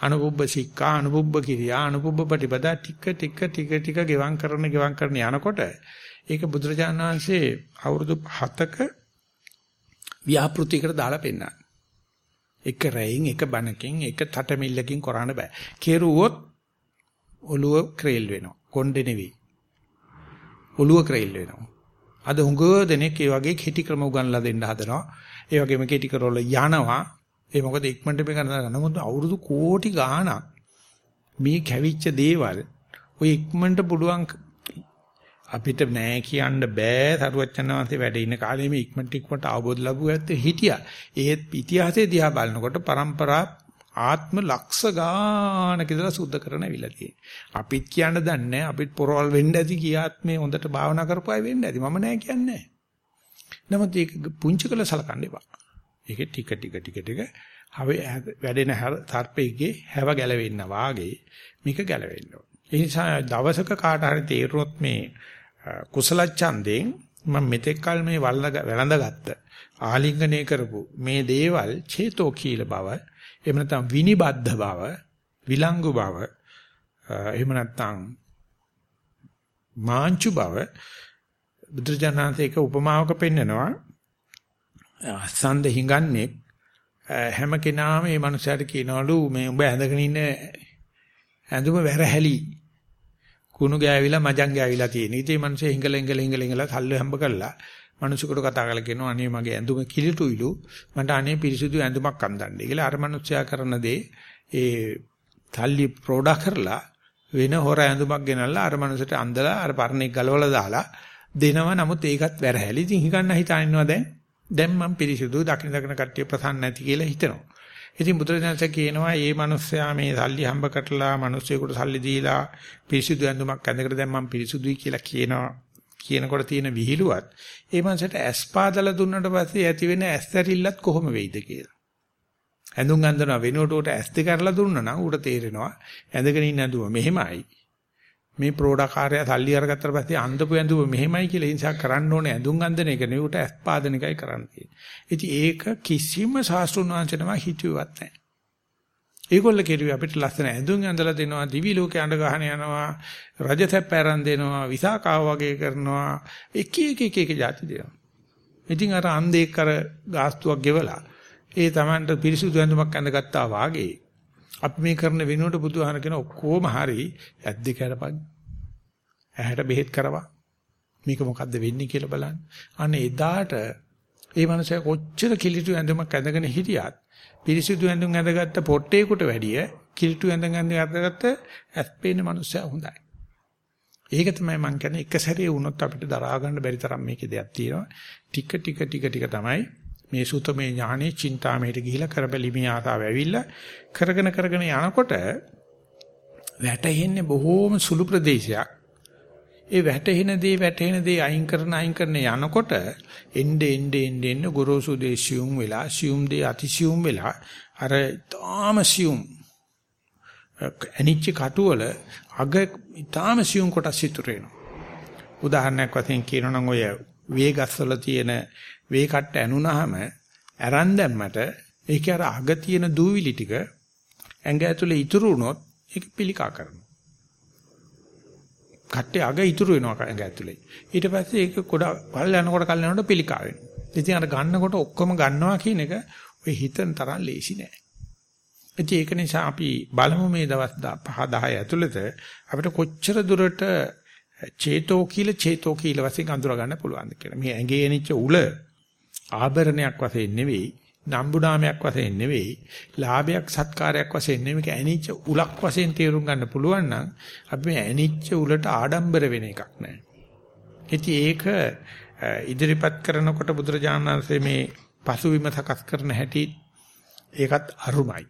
අනුභව සික්ඛා අනුභව කිරියා අනුභව ප්‍රතිපදා ටික ටික ටික ටික ගෙවම් කරන ගෙවම් කරන යනකොට ඒක බුදුරජාණන් වහන්සේ අවුරුදු 7ක ව්‍යාපෘතියකට දාලා පෙන්නනවා. එක රැයින් එක බණකින් එක තටමිල්ලකින් කරන්න බෑ. කෙරුවොත් ඔළුව ක්‍රේල් වෙනවා. කොණ්ඩේ නෙවෙයි. ඔළුව ක්‍රේල් වෙනවා. අද හුඟ දෙනෙක් ඒ වගේ කෙටි ක්‍රම උගන්ලා දෙන්න හදනවා. ඒ වගේම කෙටි කරවල යනවා. ඒ මොකද ඉක්මනට මේක කරනවා. නමුත් අවුරුදු කෝටි ගාණක් මේ කැවිච්ච දේවල් ඔය ඉක්මනට පුළුවන් අපිට නෑ කියන්න බෑ සරුවච්චන්වන්සේ වැඩ ඉන්න කාලේ මේ ඉක්මනට ඉක්මනට අවබෝධ ලැබුවත් හිටියා. ඒත් ඉතිහාසයේ දිහා බලනකොට પરම්පරා ආත්ම ලක්ෂ ගානක ඉඳලා සුද්ධ කරන ඇවිල්ලා තියෙන්නේ. අපිත් කියන්න දන්නේ අපිත් පොරවල් වෙන්න ඇති කියාත් මේ හොඳට භාවනා කරපුවා වෙන්න ඇති. මම නෑ කියන්නේ. නමුත් ඒක පුංචි කළ සලකන්න එපා. ඒක ටික ටික ටික ටික වැඩෙන සර්පෙගේ හැව ගැලවෙන්න වාගේ මේක ගැලවෙන්න ඕන. ඒ නිසා දවසක කාට හරි තේරුනොත් මේ කුසල ඡන්දයෙන් මම මෙතෙක් කල මේ වැළඳගත්ත ආලිංගනය කරපු මේ දේවල් චේතෝ කීල බව එහෙම නැත්නම් විනිබද්ධ බව විලංගු බව එහෙම නැත්නම් මාංචු බව බුදුජානනාථේක උපමාවක පෙන්නනවා. සඳ හිඟන්නේ හැම කෙනාම මේ මනුස්සයාට කියනවලු මේ උඹ ඇඳගෙන ඉන්න ඇඳුම වැරහැලි. කුණු ගෑවිලා මජන් ගෑවිලා තියෙන. ඉතින් මේ මිනිස්සේ හිඟල හිඟල හිඟල හිඟල සල්ලු හැම්බ කරලා මිනිසෙකුට කතා කරලා කියනවා අනේ මගේ ඇඳුම කිලිටුයිලු. මට අනේ පිරිසිදු ඇඳුමක් අඳන්න. කියලා අර මිනිස්සයා කරන දේ ඒ තල්ලි ප්‍රෝඩා කරලා වෙන හොර ඇඳුමක් ගෙනල්ලා අර මිනිසට අඳලා අර පරණෙක් ගලවලා දාලා දෙනවා. නමුත් ඒකත් වැරහැලි. ඉතින් හිගන්න හිතා ඉන්නවා දැන්. දැන් මම පිරිසිදු දකින්න දකින්න කට්ටිය ප්‍රසන්න නැති කියලා හිතනවා. ඉතින් බුදුරජාණන්සේ කියනවා මේ මිනිස්සයා මේ සල්ලි හම්බ කරලා මිනිස්සෙකුට සල්ලි දීලා පිරිසිදු ඇඳුමක් ඇඳකට දැන් මම පිරිසිදුයි කියලා කියනවා කියනකොට තියෙන විහිළුවත් ඒ මනසට ඇස් පාදලා දුන්නට පස්සේ ඇති වෙන ඇස්තරිල්ලත් කොහොම වෙයිද කියලා. ඇඳුම් අඳිනවා වෙනුවට උට ඇස් දෙක කරලා දුන්නා නම් උට තේරෙනවා ඇඳගෙන ඉන්න ඇඳුම මෙහෙමයි. මේ ප්‍රෝඩාකාරය සල්ලි අරගත්තට පස්සේ අඳපු ඇඳුම මෙහෙමයි කියලා ඒ නිසා කරන්න ඕනේ ඇඳුම් අඳින එක නෙවෙයි උට ඇස්පාදන එකයි කරන්න තියෙන්නේ. ඉතින් ඒක කිසිම ශාස්ත්‍රුන් වංශනම හිතුවවත් නැහැ. ඒගොල්ල කෙරුවේ අපිට ලස්සන ඇඳුම් ඇඳලා දෙනවා, දිවි ලෝකේ අඬ ගහන යනවා, රජතැප් පැරන් දෙනවා, විසාකාව වගේ කරනවා, එක එක එක එක જાති දෙනවා. ඉතින් අර අන්දේක් අර ගාස්තුවක් ගෙවලා ඒ Tamanට පිරිසුදු ඇඳුමක් ඇඳගත්තා වාගේ අපි මේ කරන වෙනුවට බුදුහාර කියන ඔක්කොම හරි ඇද්ද කරපන්. ඇහැට බෙහෙත් කරවා. මේක මොකද්ද වෙන්නේ කියලා බලන්න. අන්න එදාට ඒ මනුස්සයා කොච්චර කිලිටු ඇඳුමක් ඇඳගෙන හිටියත් පිරිසිදු ඇඳුම් ඇඳගත්ත පොට්ටේකට වැඩිය කිලිටු ඇඳුම් ඇඳගත්ත ඇස්පේන මනුස්සයා හොඳයි. ඒක තමයි මම කියන්නේ එක සැරේ වුණොත් අපිට දරා ගන්න බැරි තරම් මේකේ දෙයක් තියෙනවා. ටික ටික ටික ටික තමයි මේ සුතමේ ඥානෙ චින්තාමේට ගිහිලා කරබැලිමේ ආතාව ඇවිල්ලා කරගෙන කරගෙන යනකොට වැටෙන්නේ බොහෝම සුළු ප්‍රදේශයක්. ඒ වැටෙන දේ වැටෙන දේ අයින් කරන අයින් කරන යනකොට එnde ende ende ende ගොරෝසු දේ සියුම් වෙලා සියුම් දේ අතිසියුම් වෙලා අර තාම සියුම් අනිච්ච කටුවල අග ඊටාම සියුම් කොටස් ඉතුරු වෙනවා. උදාහරණයක් වශයෙන් කියනවා නම් ඔය වේගස්වල තියෙන වේ කට්ට ඇනුනහම අරන් දැම්මට ඒක අර අග තියෙන දූවිලි ටික ඇඟ ඇතුලේ ඉතුරු වුණොත් ඒක පිළිකා කරනවා. කට්ටේ අග ඉතුරු වෙනවා ඇඟ ඇතුලේ. ඊට පස්සේ ඒක කොට පල්ල යනකොට කල් යනකොට පිළිකා වෙනවා. ඉතින් අර ගන්නකොට ඔක්කොම ගන්නවා කියන එක ඔය හිතන තරම් ලේසි නෑ. ඉතින් ඒක නිසා අපි බලමු මේ දවස් 5 10 ඇතුළත අපිට කොච්චර දුරට චේතෝ කියලා චේතෝ කියලා වශයෙන් අඳුර ගන්න පුළුවන් කියලා. මේ ඇඟේ එනිච්ච උල ආභරණයක් වශයෙන් නෙවෙයි, නම්බුනාමයක් වශයෙන් නෙවෙයි, ලාභයක් සත්කාරයක් වශයෙන් නෙවෙයි, ඇනිච්ච උලක් වශයෙන් තේරුම් ගන්න පුළුවන් නම් අපි මේ ඇනිච්ච උලට ආඩම්බර වෙන එකක් නෑ. ඉතින් ඒක ඉදිරිපත් කරනකොට බුදුරජාණන් වහන්සේ මේ පසුවිම සකස් කරන හැටි ඒකත් අරුමයි.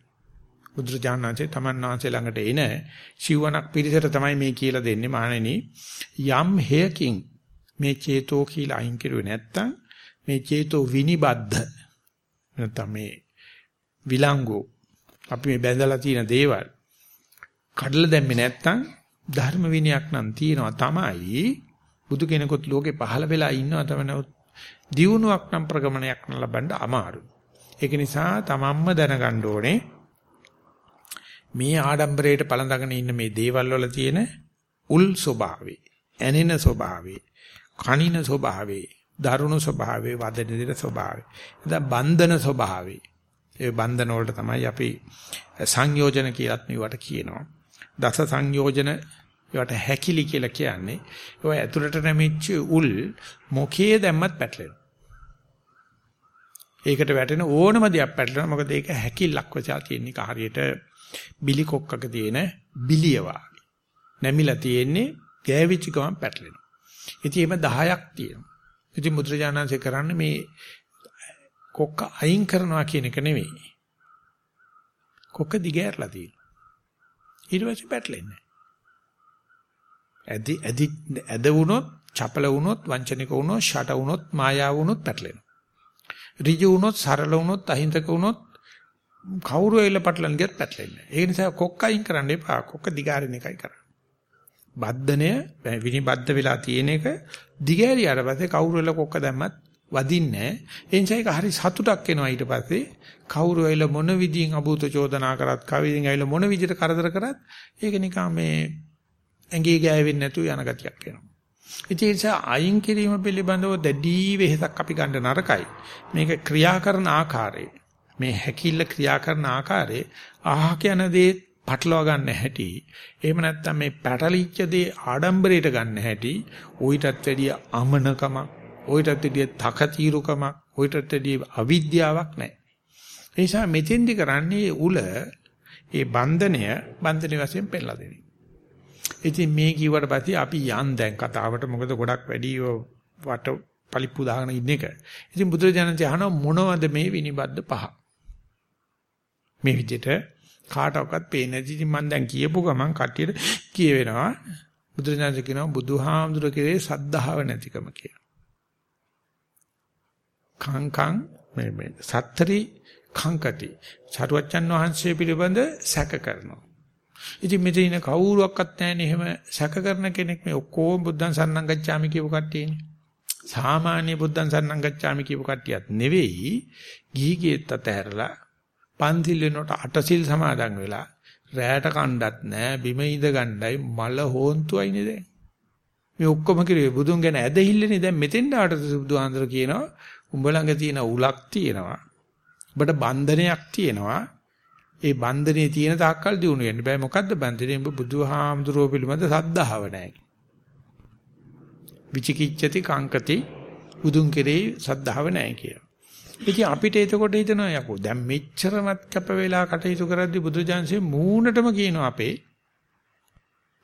බුදුරජාණන් වහන්සේ තමන් වහන්සේ ළඟට එන සිවණක් පිරිසට තමයි මේ කියලා දෙන්නේ මහණෙනි යම් හේයකින් මේ චේතෝ කියලා අයින් කරුවේ නැත්තම් මේ චේතෝ විනිබද්ධ. නැත්තම් මේ විලංගු. අපි මේ බැඳලා තියෙන දේවල්. කඩලා දැම්මේ නැත්තම් ධර්ම විනයක් නම් තියෙනවා තමයි. බුදු කෙනෙකුත් ලෝකේ පහළ වෙලා ඉන්නවා තමයි දියුණුවක් නම් ප්‍රගමනයක් ලබන්න අමාරුයි. ඒක නිසා තමන්ම දැනගන්න ඕනේ මේ ආඩම්බරයට පළඳගෙන ඉන්න මේ දේවල් වල තියෙන උල් ස්වභාවේ, ඇනෙන ස්වභාවේ, කනින ස්වභාවේ, දරුණු ස්වභාවේ, වදන දෙන ස්වභාවේ. එදා බන්ධන ස්වභාවේ. ඒ බන්ධන වලට තමයි අපි සංයෝජන කියලාත් මේවට කියනවා. දස සංයෝජන ඒවට හැකිලි කියලා කියන්නේ. ඒවා ඇතුළට නැමිච්ච උල් මොකේ දැම්මත් පැටලෙනවා. ඒකට වැටෙන ඕනම දෙයක් පැටලෙනවා. මොකද ඒක හැකිලක් වචා තියෙන එක හරියට බිලි කොක්කක තියෙන බිලිය වාගේ. නැමිලා තියෙන්නේ ගෑවිච්ච ගමන් පැටලෙනවා. ඉතින් එහෙම 10ක් තියෙනවා. ඉතින් මුද්‍රජානන්සේ කරන්නේ මේ කොක්ක අයින් කරනවා කියන එක නෙවෙයි. කොක්ක දිගෑරලා තියෙනවා. ඊට පස්සේ පැටලෙන්නේ ඇදි ඇදි ඇද වුණොත්, චපල වුණොත්, වංචනික වුණොත්, ෂට වුණොත්, මායාව වුණොත් පැටලෙනවා. ඍජු වුණොත්, සරල වුණොත්, අහිංසක වුණොත් කවුරු එල්ල පටලන් ගියත් පැටලෙන්නේ. ඒ නිසා කොක්ක අයින් කරන්න එපා. කොක්ක දිගාරින එකයි කරන්න. බද්ධනය විනිබද්ධ වෙලා තියෙන එක දිගෑරියාට පස්සේ කවුරු එල්ල කොක්ක දැම්මත් වදින්නේ ඒ නිසා ඒක හරි සතුටක් එනවා ඊට පස්සේ කවුරු එල්ල මොන විදියෙන් අභූත චෝදනා කරත් කවිදින් ඇවිල්ලා මොන විදියට කරදර කරත් ඒක නිකන් මේ ඇඟේ ගෑවෙන්නේ නැතුව යන ගතියක් එනවා. ඉතින් ඒ නිසා අයින් කිරීම පිළිබඳව දැඩි වෙහෙසක් අපි ගන්න නරකයි. මේක ක්‍රියා කරන ආකාරය මේ හැකිල්ල ක්‍රියා කරන ආකාරයේ ආහ කියන දේ පටලවා ගන්න හැටි එහෙම නැත්නම් මේ පැටලිච්ච දේ ආඩම්බරයට ගන්න හැටි උවිතත් වැඩිය අමනකමක් උවිතත් වැඩිය තකතිරුකමක් උවිතත් වැඩිය අවිද්‍යාවක් නැහැ ඒ නිසා මෙතෙන්දි කරන්නේ උල ඒ බන්ධනය බන්ධන වශයෙන් පෙන්නලා දෙන්නේ ඉතින් මේ කිව්වට පස්සේ අපි යන් දැන් කතාවට මොකද ගොඩක් වැඩි වට පලිප්පු දාගෙන ඉන්න එක. ඉතින් බුදුරජාණන් අහනවා මොනවද මේ විනිබද්ද පහ? මේ විදිහට කාටවත් පේන්නේ නැති ඉතින් මම දැන් කියපු ගමන් කට්ටියට කියවෙනවා බුදුරජාණන් කියනවා බුදුහාමුදුර කෙරේ සද්ධාව නැතිකම කියලා. කංකං මේ මේ සත්තරි කංකති සරුවච්චන් වහන්සේ පිළිබඳ සැක කරනවා. ඉතින් මෙතන ඉන්න කවුරුවක්වත් නැහැනේ එහෙම සැක කරන කෙනෙක් මේ ඔක්කොම බුද්ධං සරණං ගච්ඡාමි කියපු කට්ටියනේ. සාමාන්‍ය බුද්ධං සරණං ගච්ඡාමි කියපු කට්ටියත් නෙවෙයි ගිහි ගියත් අතහැරලා පන්තිල් වෙනකොට අටසිල් සමාදන් වෙලා රැයට කණ්ඩත් නැහැ බිම ඉඳ ගණ්ඩයි මල හෝන්තුයිනේ දැන්. මේ ඔක්කොම කිරුවේ බුදුන් ගැන ඇදහිල්ලනේ. දැන් මෙතෙන් ආට බුදුහාඳුර කියනවා උඹ ළඟ තියෙන උලක් තියෙනවා. ඔබට බන්ධනයක් තියෙනවා. ඒ බන්ධනේ තියෙන තාක්කල් දිනු වෙන්න බෑ. මොකද්ද බන්ධනේ? උඹ බුදුහාමුදුරුවෝ පිළිබඳ සද්ධාව නැහැ විචිකිච්ඡති කාංකති බුදුන් කෙරේ සද්ධාව නැහැ කියලා. ඉතින් අපිට එතකොට හිතනවා යකෝ දැන් මෙච්චරමත් කැප වෙලා කටයුතු කරද්දී බුදුජාන්සේ මූණටම කියනවා අපේ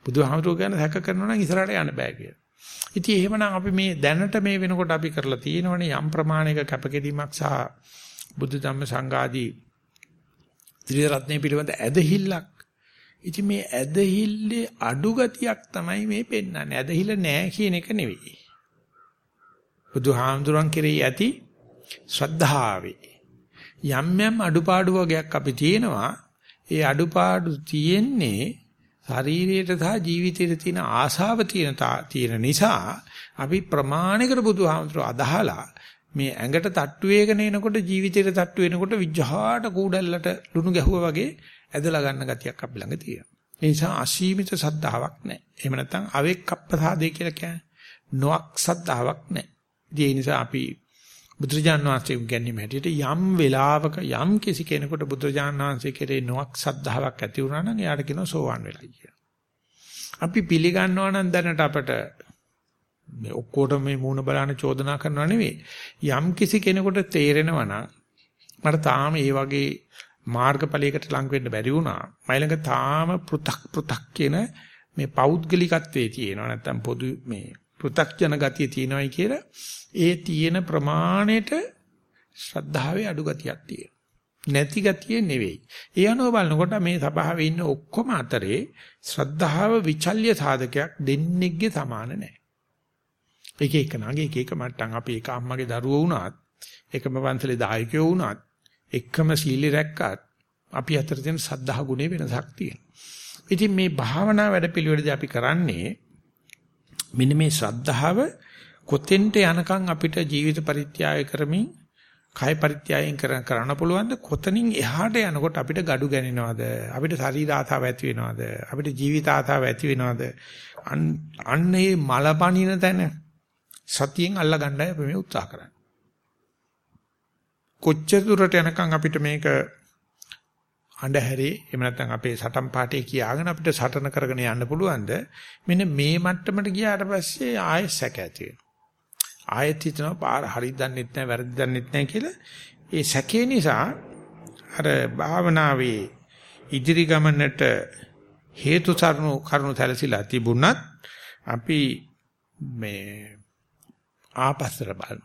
බුදුහාමුදුරුවෝ ගැන හැක කරනවා නම් ඉස්සරහට යන්න බෑ කියලා. ඉතින් එහෙමනම් අපි මේ දැනට මේ වෙනකොට අපි කරලා තියෙනවනේ යම් ප්‍රමාණයක කැපකිරීමක් සහ බුද්ධ ධම්ම සංඝාදී ත්‍රිරත්නයේ පිළිබඳ ඇදහිල්ලක්. ඉතින් මේ ඇදහිල්ලේ අඩු ගතියක් තමයි මේ පෙන්වන්නේ. ඇදහිල්ල නෑ කියන එක නෙවෙයි. බුදුහාමුදුරන් කෙරෙහි ඇති ශ්‍රද්ධාවේ යම් යම් අඩුපාඩු වගේක් අපි තියෙනවා ඒ අඩුපාඩු තියෙන්නේ ශරීරයට සහ ජීවිතයට තියෙන ආශාව තියෙන තියෙන නිසා අපි ප්‍රමාණිකර බුදුහාමුදුරුවෝ අදහලා මේ ඇඟට තට්ටු වේගන එනකොට ජීවිතයට තට්ටු වෙනකොට විජහාට කූඩල්ලට ලුණු ගැහුවා වගේ ඇදලා ගන්න ගතියක් අපි ළඟ තියෙනවා. ඒ නිසා අසීමිත සද්ධාාවක් නැහැ. එහෙම නැත්නම් අවෙක්කප්පසාදේ කියලා කියන්නේ නොක් සද්ධාාවක් නැහැ. ඒ නිසා අපි බුදුරජාණන් වහන්සේ කියන්නේ හැටියට යම් වෙලාවක යම් කිසි කෙනෙකුට බුදුරජාණන් වහන්සේ කෙරේ නොක් සද්ධාාවක් ඇති වුණා නම් එයාට කියනවා සෝවන් වෙලා කියලා. අපි පිළිගන්නවා නම් දැනට අපට මේ ඔක්කොටම මේ මූණ බලන චෝදනා කරනවා නෙවෙයි. යම් කිසි කෙනෙකුට තේරෙනවා නම් මට තාම මේ වගේ මාර්ගඵලයකට ලං වෙන්න බැරි වුණා. මයිලඟ තාම පෘ탁 පෘ탁 කියන මේ පෞද්ගලිකත්වයේ තියෙනවා. නැත්තම් පොදු මේ පෘ탁ජන ගතිය තියෙනවායි කියලා ඒ තියෙන ප්‍රමාණයට ශ්‍රද්ධාවේ අඩු ගතියක් තියෙනවා. නැති ගතිය නෙවෙයි. ඒ අනුව බලනකොට මේ සභාවේ ඉන්න ඔක්කොම අතරේ ශ්‍රද්ධාව විචල්්‍ය සාධකයක් දෙන්නෙක්ගේ සමාන නැහැ. එක එක නාගේ එක එක මට්ටම් අපි එක අම්මගේ දරුවෝ වුණත් එකම පන්සලේ දායකයෝ වුණත් එකම සීලි රැක්කත් අපි අතර තියෙන සද්ධා ගුණේ වෙනසක් තියෙනවා. ඉතින් මේ භාවනා වැඩපිළිවෙලදී අපි කරන්නේ මෙන්න මේ ශ්‍රද්ධාව කොතෙන්ට යනකම් අපිට ජීවිත පරිත්‍යාග කරමින් කය පරිත්‍යාගයෙන් කරන කරන්න පුළුවන්ද? කොතනින් එහාට යනකොට අපිට gadu ගන්නවද? අපිට ශරීර ආතාව ඇති වෙනවද? අපිට ජීවිත ආතාව ඇති වෙනවද? අන්න ඒ මලපණින තැන සතියෙන් අල්ල ගන්නයි අපි මේ උත්සාහ කරන්නේ. කොච්චර දුරට යනකම් අපිට මේක අඳුරේ එහෙම නැත්නම් අපේ සටන් පාටේ කියාගෙන අපිට සටන කරගෙන යන්න පුළුවන්ද මෙන්න මේ මට්ටමට ගියාට පස්සේ ආයෙත් සැක ඇති වෙනවා ආයෙත් හිතනවා පාර හරි දන්නෙත් නැහැ වැරදි දන්නෙත් නැහැ කියලා ඒ සැකේ නිසා අර භාවනාවේ ඉදිරි ගමනට හේතු සරණු කරුණු සැලසිලා තිබුණත් අපි මේ ආපස්සට බලන.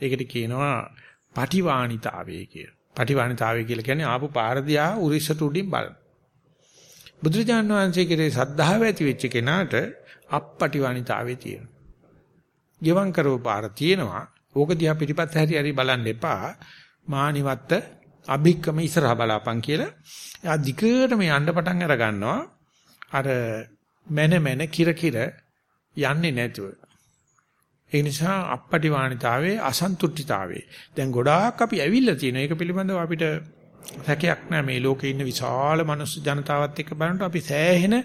ඒකට කියනවා පටිවාණිතාවය කියලා. පටිවාණිතාවය කියලා කියන්නේ ආපු පාරදියා උරිස්සට උඩින් බලන. බුදුරජාණන් වහන්සේ කිරේ සද්ධාව ඇති වෙච්ච කෙනාට අපපටිවාණිතාවේ තියෙනවා. ගෙවම් කරව පාර තියෙනවා. ඕක දිහා පිටිපස්ස හැරි හැරි බලන්න එපා. මානිවත්ත අභික්කම ඉස්සරහා බලාපන් කියලා. එයා දිගටම යන්න පටන් අර ගන්නවා. අර මන මන කිර කිර යන්නේ නැතුව. ඒ නිසා අපපටිවාණිතාවේ අසන්තුට්ඨිතාවේ. දැන් ගොඩාක් අපි ඇවිල්ලා තියෙනවා. ඒක පිළිබඳව අපිට සැකයක් නැහැ. මේ ලෝකේ ඉන්න විශාල මනුස්ස ජනතාවත් එක්ක බලනකොට අපි සෑහෙන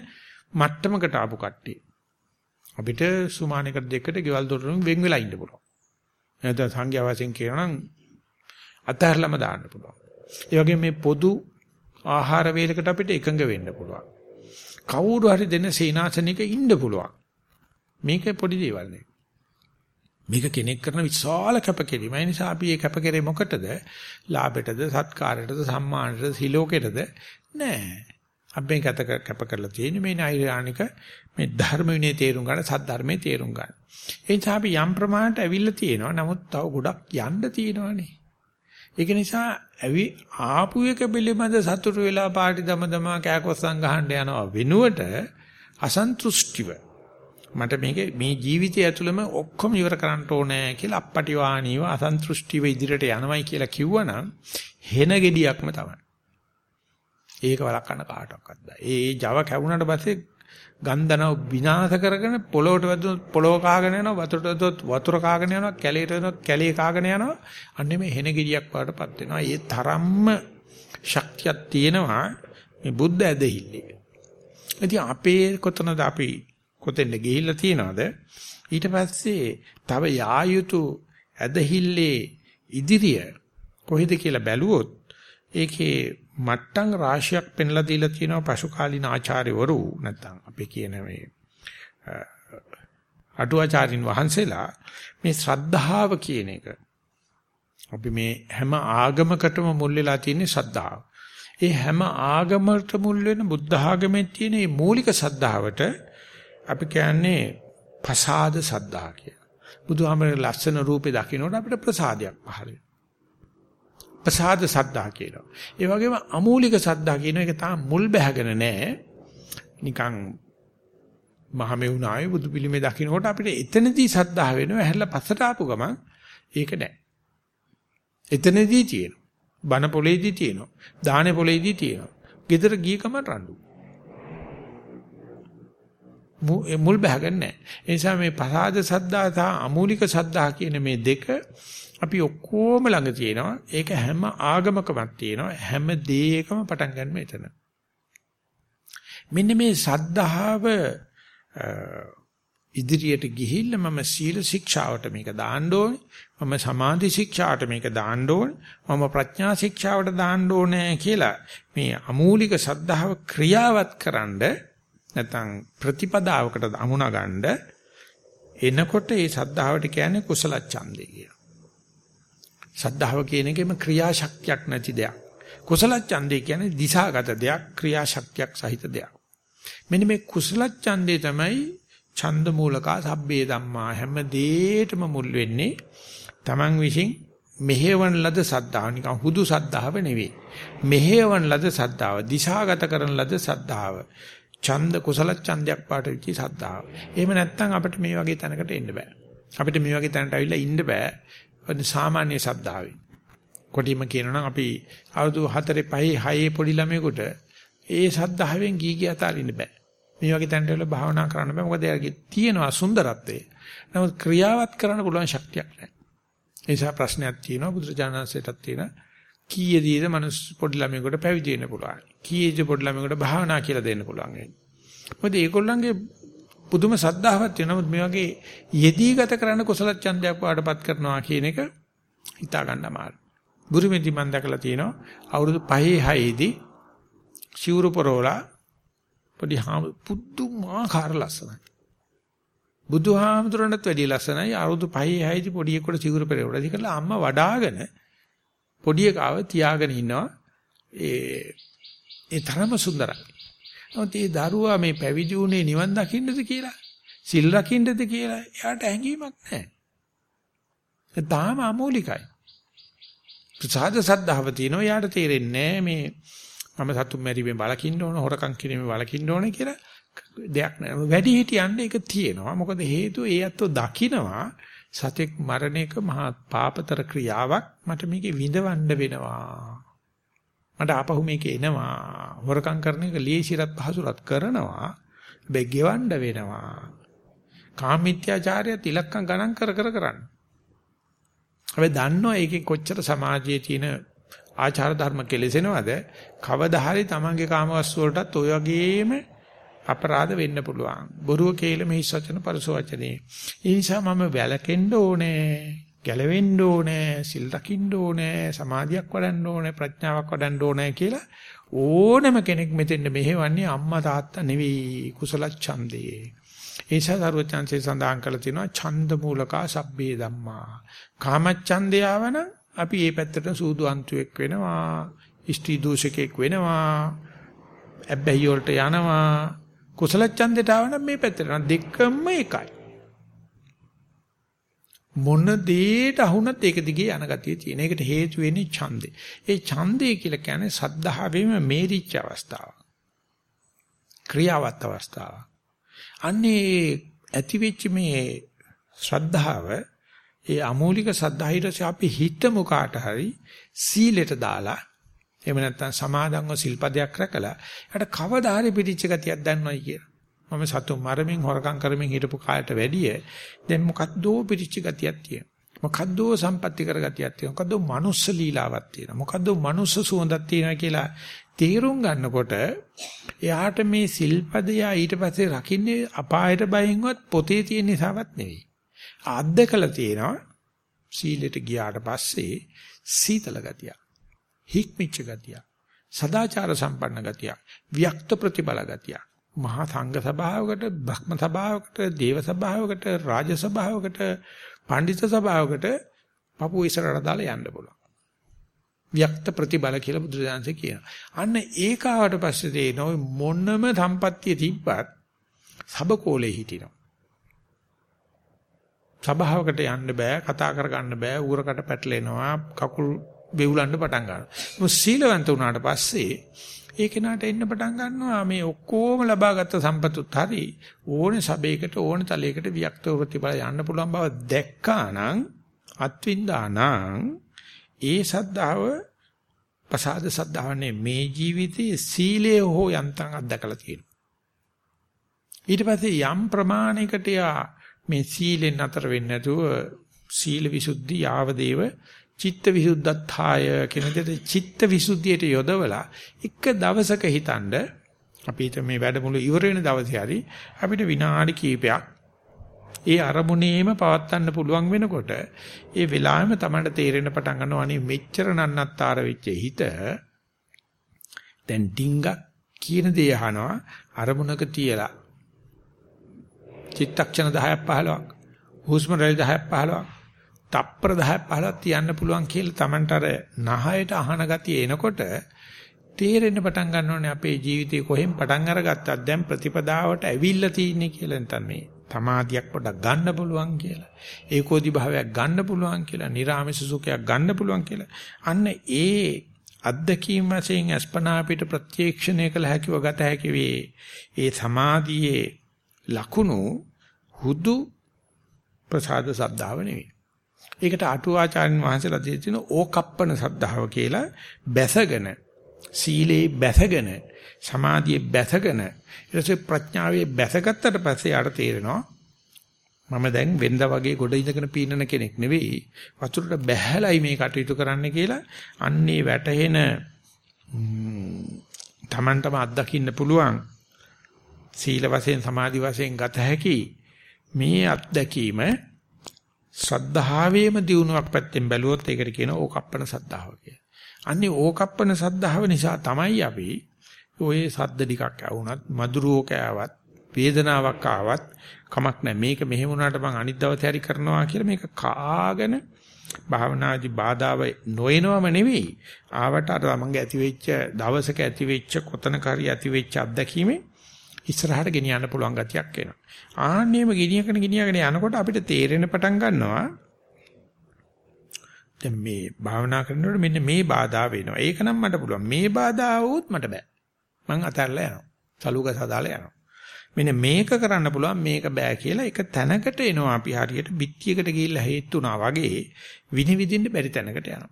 මට්ටමකට ආපු කට්ටිය. අපිට සුමානයකට දෙකට ගෙවල් දොරෙන් වෙන් වෙලා ඉන්න පුළුවන්. නැත්නම් සංඝයා වශයෙන් කියනවා නම් අතහැරලම දාන්න පුළුවන්. ඒ වගේම මේ පොදු ආහාර වේලකට අපිට එකඟ වෙන්න පුළුවන්. කවුරු හරි දෙන සීනාසනික ඉන්න පුළුවන්. මේක පොඩි දේවල් නෙවෙයි. මේක කෙනෙක් කරන විශාල කැපකිරීම. ඒ නිසා අපි මේ කැපකිරීම මොකටද? ලාභයටද, සත්කාරයටද, සම්මානයටද, සිලෝකයටද? නෑ. අපි මේ කැත කැප කරලා තියෙන්නේ මේ නෛර්යානික මේ ධර්ම විනය තේරුම් ගන්න, සද්ධර්මයේ තේරුම් ගන්න. ඒ නිසා අපි යම් ප්‍රමාණයට ඇවිල්ලා තියෙනවා. නමුත් තව ගොඩක් යන්න තියෙනවානේ. ඒක නිසා ඇවි ආපු එක පිළිබඳ සතුටු වෙලා පාටි දම දම කෑකොස්සන් ගහන්න යනවා වෙනුවට අසන්තුෂ්ටිව මට මේක මේ ජීවිතය ඇතුළම ඔක්කොම ඉවර කරන්න ඕනේ කියලා අපපටිවාණීව අසන්තුෂ්ටිව ඉදිරියට යනවයි කියලා කිව්වනම් හෙන gediyakම තමයි. ඒක වළක්වන්න කාටවත් බෑ. ඒ Java කැවුනට පස්සේ ගන්ධනව විනාශ කරගෙන පොළොවට වැදුනොත් පොළොව කාගෙන යනවා වතුරට වැදුනොත් වතුර කාගෙන යනවා කැලේට වැදුනොත් කැලේ කාගෙන යනවා අන්නේ මේ හෙන gediyak වඩටපත් වෙනවා. ඒ තරම්ම ශක්තියක් තියෙනවා මේ බුද්ධ ඇදහිල්ලේ. ඉතින් අපේ කොතනද අපි කොතෙන්ද ගිහිල්ලා තියනවද ඊට පස්සේ තව යා යුතු ඇදහිල්ලේ ඉදිරිය කොහෙද කියලා බැලුවොත් ඒකේ මට්ටම් රාශියක් පෙන්ලා දීලා තියෙනවා පසුකාලීන ආචාර්යවරු නැත්නම් අපි කියන මේ අටුවාචාරින් වහන්සේලා මේ ශ්‍රද්ධාව කියන එක අපි මේ හැම ආගමකටම මුල් වෙලා තියෙන ශ්‍රද්ධාව. ඒ හැම ආගමකට මුල් වෙන බුද්ධ ආගමේ තියෙන මේ මූලික ශ්‍රද්ධාවට අපි කියන්නේ ප්‍රසාද සද්ධා කියලා. බුදුහාමරේ ලස්සන රූපේ දකින්නට අපිට ප්‍රසාදයක් පහළ වෙනවා. ප්‍රසාද සද්ධා කියනවා. ඒ වගේම අමූලික සද්ධා කියන එක තාම මුල් බැහැගෙන නැහැ. නිකන් මහමෙවුනාවේ බුදු පිළිමේ දකින්නකොට අපිට එතනදී සද්ධා වෙනවා. ඇහැරලා පස්සට ආපු ගමන් ඒක නැහැ. එතනදී තියෙනවා. බන පොලේදී තියෙනවා. දාහනේ පොලේදී තියෙනවා. ගෙදර ගිය ගමන් රණ්ඩු. මුල් බහගන්නේ නැහැ. ඒ නිසා මේ පසාද සද්දා සහ අමූලික සද්දා කියන මේ දෙක අපි ඔක්කොම ළඟ තියෙනවා. ඒක හැම ආගමකමක් තියෙනවා. හැම දෙයකම පටන් ගන්න මෙතන. මෙන්න මේ සද්ධාව ඉදිරියට ගිහිල්ලා මම සීල ශික්ෂාවට මේක දාන්න ඕනේ. මම සමාධි ශික්ෂාවට මේක දාන්න ඕනේ. මම ප්‍රඥා ශික්ෂාවට දාන්න ඕනේ කියලා මේ අමූලික සද්ධාව ක්‍රියාවත් කරන්නේ නැත්නම් ප්‍රතිපදාවකට අමුණා ගන්න එනකොට ඒ සද්ධාවට කියන්නේ කුසල ඡන්දේ කියලා. සද්ධාව කියන එකෙම ක්‍රියාශක්තියක් නැති දෙයක්. කුසල ඡන්දේ කියන්නේ දිශාගත දෙයක්, ක්‍රියාශක්තියක් සහිත දෙයක්. මෙන්න මේ කුසල ඡන්දේ තමයි ඡන්ද මූලකා සබ්බේ ධම්මා හැම දෙයකම මුල් වෙන්නේ Taman විසින් මෙහෙවන ලද සද්ධාව නිකන් හුදු සද්ධාව නෙවෙයි. මෙහෙවන ලද සද්ධාව, දිශාගත කරන ලද සද්ධාව. ඡන්ද කුසල ඡන්දයක් පාට වෙච්ච සද්ධාව. එහෙම නැත්නම් අපිට මේ වගේ තැනකට එන්න බෑ. අපිට මේ වගේ තැනට අවිල්ලා ඉන්න බෑ. සාමාන්‍ය සද්ධාවෙන්. කොටිම කියනනම් අපි අවුරුදු 4 5 6 පොඩි ළමයෙකුට ඒ සද්ධාවෙන් ගී ගිය අතාරින්න බෑ. මේ වගේ තැනට වෙලා භාවනා කරන්න බෑ. මොකද එයාගේ තියෙනවා සුන්දරත්වය. නමුත් ක්‍රියාවත් කරන්න පුළුවන් ශක්තියක් නැහැ. ඒ නිසා ප්‍රශ්නයක් තියෙනවා බුදුරජාණන්සේටත් තියෙන කීයේදීද මනුස්ස පොඩි ළමයෙකුට පැවිදි වෙන්න පුළුවන්. කීයේද පොඩි ළමයෙකුට භාවනා කියලා දෙන්න පුළුවන්. මොකද ඒගොල්ලන්ගේ පුදුම සද්ධාවක් තියෙනවා. නමුත් මේ වගේ යෙදී ගත කරන කුසල ඡන්දයක් වාඩපත් කරනවා කියන එක හිතා ගන්න අමාරුයි. බුරුමෙදි මම දැකලා තියෙනවා අවුරුදු 5 6 දී සිවුරු පොරෝලා පොඩි හාම පුදුමාකාර ලස්සනයි. බුදුහාමුදුරන්ටත් වැඩිය ලස්සනයි අවුරුදු 5 6 දී පොඩි එකට සිවුරු පෙරේවලා. ඒකල අම්මා වඩාගෙන පොඩි එකාව තියාගෙන ඉන්නවා. ඒ ඒ තරම සුන්දරයි. නමුත් මේ දරුවා මේ පැවිදි වුණේ නිවන් දකින්නද කියලා, සිල් රකින්නද කියලා එයාට හැඟීමක් නැහැ. ඒ තාම අමෝලිකයි. ප්‍රසාද සද්ධාව තියෙනවා එයාට තේරෙන්නේ මේ මම සතුම් මැරීමේ බලකින්න ඕන, හොරකම් කිරීමේ බලකින්න ඕන කියලා දෙයක් නෑ. වැඩි හිටියන්න ඒක තියෙනවා. මොකද හේතුව ඒ අතෝ දකිනවා සතෙක් මරණ එක මහා පාපතර ක්‍රියාවක් මට මේකේ විඳවන්න වෙනවා. මට ආපහු මේක එනවා. හොරකම් කරන එක ලීසිරත් පහසුරත් කරනවා. හැබැයි ගෙවන්න වෙනවා. කාමීත්‍යාචාරය තිලක්කම් ගණන් කර කර කරන්න. හැබැයි දන්නවා ඒකේ කොච්චර සමාජයේ තියෙන ආචාර ධර්ම කෙලෙසෙනවද? කවදා හරි තමන්ගේ කාමවස්තු වලටත් ඔය වගේම අපරාධ වෙන්න පුළුවන්. බොරුව කේලම හිස් වචන පරස වචනේ. ඒ නිසා මම වැළකෙන්න ඕනේ. ගැලවෙන්න ඕනේ. සිල් රකින්න ඕනේ. සමාධියක් වඩන්න ඕනේ. ප්‍රඥාවක් වඩන්න ඕනේ කියලා ඕනම කෙනෙක් මෙතෙන්ද මෙහෙවන්නේ අම්මා තාත්තා නෙවෙයි කුසල ඡන්දේ. ඒ නිසා සරුවචාන්සේ සඳහන් කරලා තියෙනවා ඡන්ද මූලකා සබ්බේ ධම්මා. කාමච්ඡන්දය ආවන අපි මේ පැත්තට සූදු අන්තුවෙක් වෙනවා. ඉෂ්ටි දූෂකෙක් වෙනවා. ඇබ්බැහි වලට යනවා. කුසල ඡන්දයට ආවනම් මේ පැත්තට යනවා. දෙකම එකයි. මොන දෙයට අහුණත් ඒක දිගේ යන ගතිය තියෙන. ඒකට හේතු වෙන්නේ ඡන්දේ. ඒ ඡන්දේ කියලා කියන්නේ සද්ධාවෙම මේරිච්ච අවස්ථාව. ක්‍රියාවත් අවස්ථාව. අන්නේ ඇතිවෙච්ච මේ ශ්‍රද්ධාව ඒ අමූලික සද්ධාහිරස අපි හිතමු කාට හරි සීලෙට දාලා එහෙම නැත්නම් සමාදන්ව සිල්පදයක් රැකලා යට කවදා හරි පිටිච්ච ගතියක් දැනනොයි කියලා. මම සතු මරමින් හොරකම් කරමින් හිටපු කාලයට වැඩිය දැන් මොකද්දෝ පිටිච්ච ගතියක් තියෙනවා. මොකද්දෝ සම්පත්‍ති කර ගතියක් තියෙනවා. මොකද්දෝ මනුස්ස ලීලාවක් තියෙනවා. මොකද්දෝ මනුස්ස සුවඳක් තියෙනවා කියලා තේරුම් ගන්නකොට එයාට මේ සිල්පදය ඊට පස්සේ රකින්නේ අපායට බයින්වත් පොතේ තියෙන නිසාවත් නෙවෙයි. අද්දකලා තියෙනවා සීලෙට ගියාට පස්සේ සීතල ගතියක්. හික්මිච්ච ගතිය. සදාචාර සම්පන්න ගතිය. වික්ත ප්‍රතිබල ගතිය. මහා සංඝ සභාවකට, භක්ම සභාවකට, දේව සභාවකට, රාජ සභාවකට, පඬිත් සභාවකට පපුව ඉස්සරහට දාලා යන්න පුළුවන්. වික්ත ප්‍රතිබල කියලා බුදුරජාණන්සේ කියනවා. අන්න ඒකාවට පස්සේ තේනොයි මොනම සම්පත්තිය තිබ්බත් සබකෝලේ හිටිනවා. සභාවකට යන්න බෑ, කතා කර ගන්න බෑ, ඌරකට පැටලෙනවා, කකුල් වෙවුලන්න පටන් ගන්නවා. මොකද සීලවන්ත වුණාට පස්සේ ඒ කෙනාට එන්න පටන් ගන්නවා මේ ඔක්කොම ලබාගත් සම්පතුත් හරි ඕනේ සබේකට ඕනේ තලයකට වික්තව ප්‍රතිඵල යන්න පුළුවන් බව දැක්කානම් අත්විඳානම් ඒ සද්ධාව ප්‍රසාද සද්ධාවනේ මේ ජීවිතයේ සීලය හෝ යන්තම් අත්දකලා තියෙනවා. ඊට පස්සේ යම් ප්‍රමාණයකට යා මේ සීලෙන් අතර වෙන්නේ නැතුව සීල විසුද්ධි යාවදේව චිත්ත විසුද්ධත්තාය කියන දෙයට චිත්ත විසුද්ධියට යොදවලා එක දවසක හිතනද අපි හිත මේ වැඩමුළු ඉවර වෙන දවසේ හරි අපිට විනාඩි කිහිපයක් ඒ අරමුණේම පවත්වන්න පුළුවන් වෙනකොට ඒ වෙලාවෙම තමයි තේරෙන්න පටන් ගන්නවා අනේ මෙච්චර නන්නත්තර වෙච්ච හිත දැන් ඩිංගක් කියන දේ අහනවා අරමුණක තියලා චිත්තක්ෂණ 10ක් 15ක් හුස්ම රැලි 10ක් 15ක් තප්පර 10ක් 15ක් තියන්න පුළුවන් කියලා Tamanට අර නහයට අහන ගතිය එනකොට තේරෙන්න පටන් ගන්නෝනේ අපේ ජීවිතේ කොහෙන් පටන් අරගත්තත් දැන් ප්‍රතිපදාවට ඇවිල්ලා තියෙන්නේ කියලා නැත්නම් මේ තමාදියක් පොඩක් ගන්න පුළුවන් කියලා. ඒකෝදි භාවයක් ගන්න පුළුවන් කියලා. නිර්ආමිෂ සුඛයක් ගන්න පුළුවන් කියලා. අන්න ඒ අත්දැකීම් වශයෙන් අස්පනා පිට ප්‍රත්‍යක්ෂණය කළ හැකිව ගත හැකි වේ. ඒ සමාධියේ ලකුණු හුදු ප්‍රසාද සද්ධාව නෙවෙයි. ඒකට අටුවාචාර්යන් වහන්සේලා දෙන ඕකප්පන සද්ධාව කියලා බැසගෙන සීලේ බැසගෙන සමාධියේ බැසගෙන ඊට පස්සේ ප්‍රඥාවේ බැසගත්තට පස්සේ යාට තේරෙනවා මම දැන් වෙනද වගේ ගොඩ ඉඳගෙන පීනන කෙනෙක් නෙවෙයි වතුරට බැහැලයි මේ කටයුතු කරන්න කියලා අන්නේ වැටහෙන තමන්ටම අත්දකින්න පුළුවන් සීල වශයෙන් සමාධි වශයෙන් ගත හැකි මේ අත්දැකීම ශ්‍රද්ධාවේම දියුණුවක් පැත්තෙන් බැලුවොත් ඒකට කියනවා ඕකප්පන සද්ධාව කියලා. අන්නේ ඕකප්පන සද්ධාව නිසා තමයි අපි ඔය සද්ද ටිකක් ඇහුණත් මధుරෝ කෑවත් වේදනාවක් ආවත් කමක් නැහැ මේක මෙහෙම වුණාට මං අනිත් දවසේ හරි කරනවා කියලා මේක කාගෙන භාවනාදී බාධාව නොයනවම නෙවෙයි ආවට අර මගේ ඇති වෙච්ච දවසක ඇති වෙච්ච කොතනක හරි ඇති වෙච්ච අත්දැකීමේ ඉස්සරහට ගෙනියන්න පුළුවන් ගතියක් එනවා. ආන්නේම ගෙනියගෙන ගෙනියගෙන යනකොට අපිට තේරෙන පටන් ගන්නවා. දැන් මේ භාවනා කරනකොට මෙන්න මේ බාධා වෙනවා. ඒක නම් මට පුළුවන්. මේ බාධා වුත් මට බෑ. මං අතහැරලා යනවා. සලුක සදාලා යනවා. මෙන්න මේක කරන්න පුළුවන්. මේක බෑ කියලා එක තැනකට එනවා. අපි හරියට පිටියකට ගිහිල්ලා හේතුණා වගේ විනිවිදින්න බැරි තැනකට යනවා.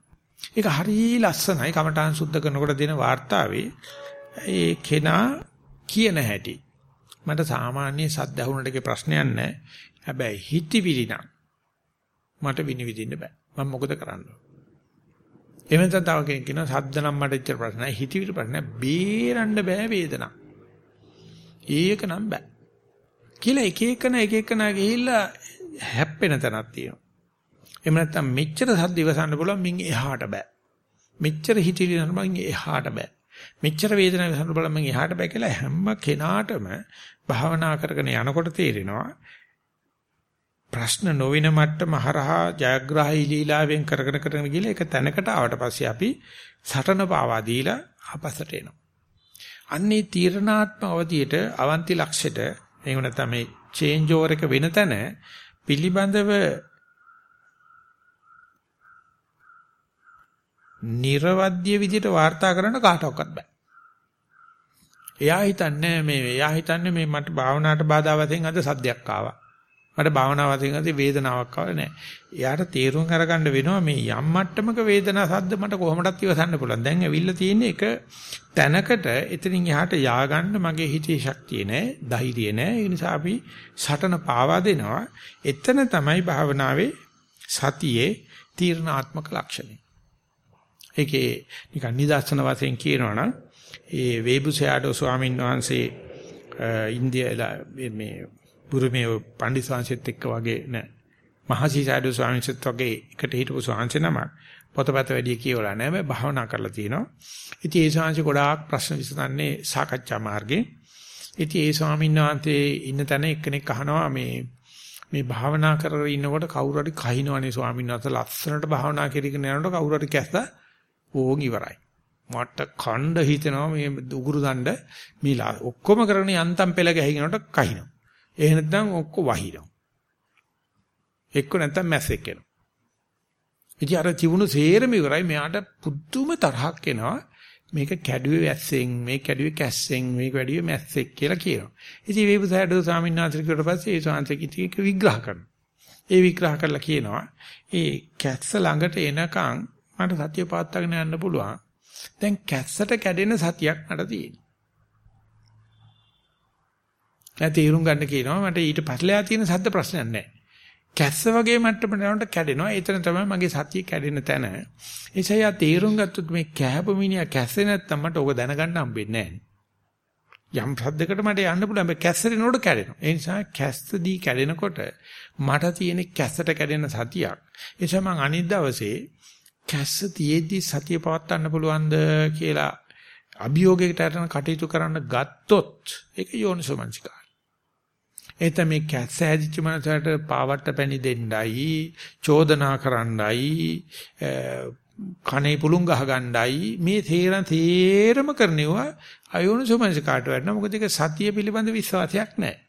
ඒක හරිය ලස්සනයි. කමඨාන් සුද්ධ කරනකොට දෙන වාර්තාවේ ඒ කෙනා කියන හැටි. මට සාමාන්‍ය සද්ද ඇහුනටක ප්‍රශ්නයක් නැහැ. හැබැයි හිතවිලි නම් මට විනිවිදින්න බෑ. මම මොකද කරන්නේ? එහෙම නැත්නම් තව කෙනෙක් කියනවා සද්ද නම් මට ඉච්ච ප්‍රශ්න නැහැ. හිතවිලි ප්‍රශ්න නැහැ. බේරන්න බෑ වේදනාව. ඒක නම් බෑ. කියලා එක එකන එක එකන ගිහිල්ලා හැප්පෙන තැනක් තියෙනවා. එහෙම නැත්නම් මෙච්චර සද්ද ඉවසන්න පුළුවන් මින් එහාට බෑ. මෙච්චර හිතිලි නම් මින් එහාට බෑ. මෙච්චර වේදනාව ඉවසන්න පුළුවන් මින් එහාට බෑ කියලා හැම කෙනාටම භාවනා කරගෙන යනකොට තේරෙනවා ප්‍රශ්න නොවින මට්ටම හරහා ජයග්‍රාහී ලීලාවෙන් කරගෙන කරගෙන ගිහලා ඒක තැනකට ආවට පස්සේ අපි සටන පාවා දීලා ආපස්සට එනවා. අන්නේ තීරණාත්මක අවධියට අවන්ති ලක්ෂයට එහෙම නැත්නම් මේ චේන්ජ් ඕවර් එක වෙන තැන පිළිබඳව නිර්වද්‍ය විදිහට වාර්තා කරන්න කාටවත් බෑ. එයා හිතන්නේ මේ එයා හිතන්නේ මේ මට භාවනාවට බාධා වශයෙන් අද සද්දයක් ආවා. මට භාවනාව වශයෙන් අද වේදනාවක් ආවේ නැහැ. එයාට තීරුම් අරගන්න වෙනවා මේ යම් මට්ටමක වේදනා සද්ද මට කොහොමදත් ඉවසන්න පුළුවන්. දැන් ඇවිල්ලා තියෙන්නේ එක තැනකට එතනින් එහාට ය아가න්න මගේ හිතේ ශක්තිය නැහැ, ධෛර්යය නැහැ. ඒ නිසා අපි සටන පාවා දෙනවා. එතන තමයි භාවනාවේ සතියේ තීර්ණාත්මක ලක්ෂණය. ඒකේ නිකන් නිදර්ශන වශයෙන් කියනවනම් ඒ වේබුසයාඩෝ ස්වාමීන් වහන්සේ ඉන්දියාවේ මේ බුරුමේ පණ්ඩිත ස්වාමීන්සෙත් එක්ක වගේ නෑ. මහසිසාරද ස්වාමීන්සෙත් වගේ එකට හිටපු ස්වාමීන්සේ නම පොතපත වැඩි කියවලා නෑ මේ භාවනා කරලා තිනවා. ඉතින් ඒ ස්වාමීන්සේ ගොඩාක් ප්‍රශ්න විසඳන්නේ සාකච්ඡා මාර්ගේ. ඉතින් ඒ ස්වාමීන් වහන්සේ ඉන්න තැන එක්කෙනෙක් අහනවා මේ මේ භාවනා කරගෙන ඉන්නකොට කවුරු හරි කහිනවනේ ස්වාමීන් වහන්සේ ලස්සනට භාවනා කරගෙන යනකොට කවුරු හරි කැස්සා ඕන් ඉවරයි. මට ඛණ්ඩ හිතෙනවා මේ උගුරු දණ්ඩ මීලා ඔක්කොම කරගෙන යන්තම් පෙළ ගැහිනකොට කහිනවා. එහෙ නැත්නම් ඔක්කො වහිනවා. එක්ක නැත්නම් මැස්සෙක් එනවා. ඉතින් අර තිබුණු සේරම ඉවරයි මෙයාට පුදුම තරහක් එනවා. මේක කැඩුවේ වැස්සෙන් මේ කැඩුවේ කැස්සෙන් මේක වැඩිවේ මැස්සෙක් කියලා කියනවා. ඉතින් වේබුසයඩෝ ස්වාමීන් වහන්සේ කිව්වට පස්සේ ඒ ස්වාමීන් කිතික විග්‍රහ කරනවා. ඒ විග්‍රහ කරලා කියනවා ඒ කැස්ස ළඟට එනකන් මට සතිය පාත්තගෙන යන්න පුළුවන්. දැන් කැස්සට කැඩෙන සතියක් මට තියෙනවා. දැන් තීරුම් ගන්න කියනවා මට ඊට පස්ලෙහා තියෙන සද්ද ප්‍රශ්නයක් නැහැ. කැස්ස වගේ මට්ටමට යනකොට කැඩෙනවා. එතන තමයි මගේ සතිය කැඩෙන තැන. එසේ යා තීරුම් ගත්තොත් මේ කැහපු මිනිහා කැස්සේ නැත්තම් මට ඕක දැනගන්න හම්බෙන්නේ නැහැ. යම් සද්දකට මට යන්න පුළුවන්. මේ කැස්සට නෝඩ කැඩෙනවා. ඒ නිසා කැස්සදී කැඩෙනකොට මට තියෙන කැස්සට කැඩෙන සතියක්. ඒ නිසා මං අනිත් දවසේ කැස්ස තියේදී සතිය පවත්වන්න පුළුවන්ද කියලා අභියෝගයකට අරන් කටයුතු කරන්න ගත්තොත් ඒක යෝනිසෝමනසිකා. එතන මේ කැස්ස හැදිච්ච මනසට පාවට්ට පැණි දෙන්නයි, චෝදනා කරන්නයි, කනේ පුළුන් ගහ ගන්නයි මේ තේරන තේරම කරනවා අයෝනිසෝමනස කාට වැඩන මොකද ඒක සතිය පිළිබඳ විශ්වාසයක් නැහැ.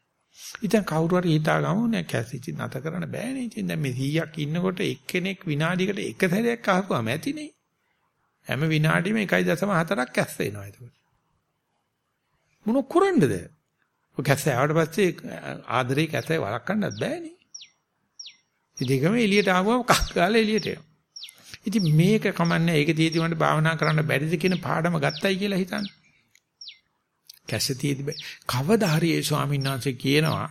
ඉතින් කවුරු හරි හිතා ගමු නෑ කැසිචි නැත කරන්න බෑනේ. ඉතින් දැන් මේ 100ක් ඉන්නකොට එක්කෙනෙක් විනාඩියකට එක සැරයක් අහපුවාම ඇතිනේ. හැම විනාඩියෙම 1.4ක් කැස්ස එනවා ඒක. මොන කරන්නද? ඔය කැස්ස ආවට පස්සේ ආදරේ කැස්සේ වළක්වන්නත් බෑනේ. ඉතින්කම එළියට ආවම කක් ගාලා එළියට එනවා. ඉතින් මේක කමන්නේ ඒක තියෙදි මට භාවනා කරන්න බැරිද කියන පාඩම ගත්තයි කියලා හිතන්න. කැස්සතියෙදි කවදා හරි ඒ ස්වාමීන් වහන්සේ කියනවා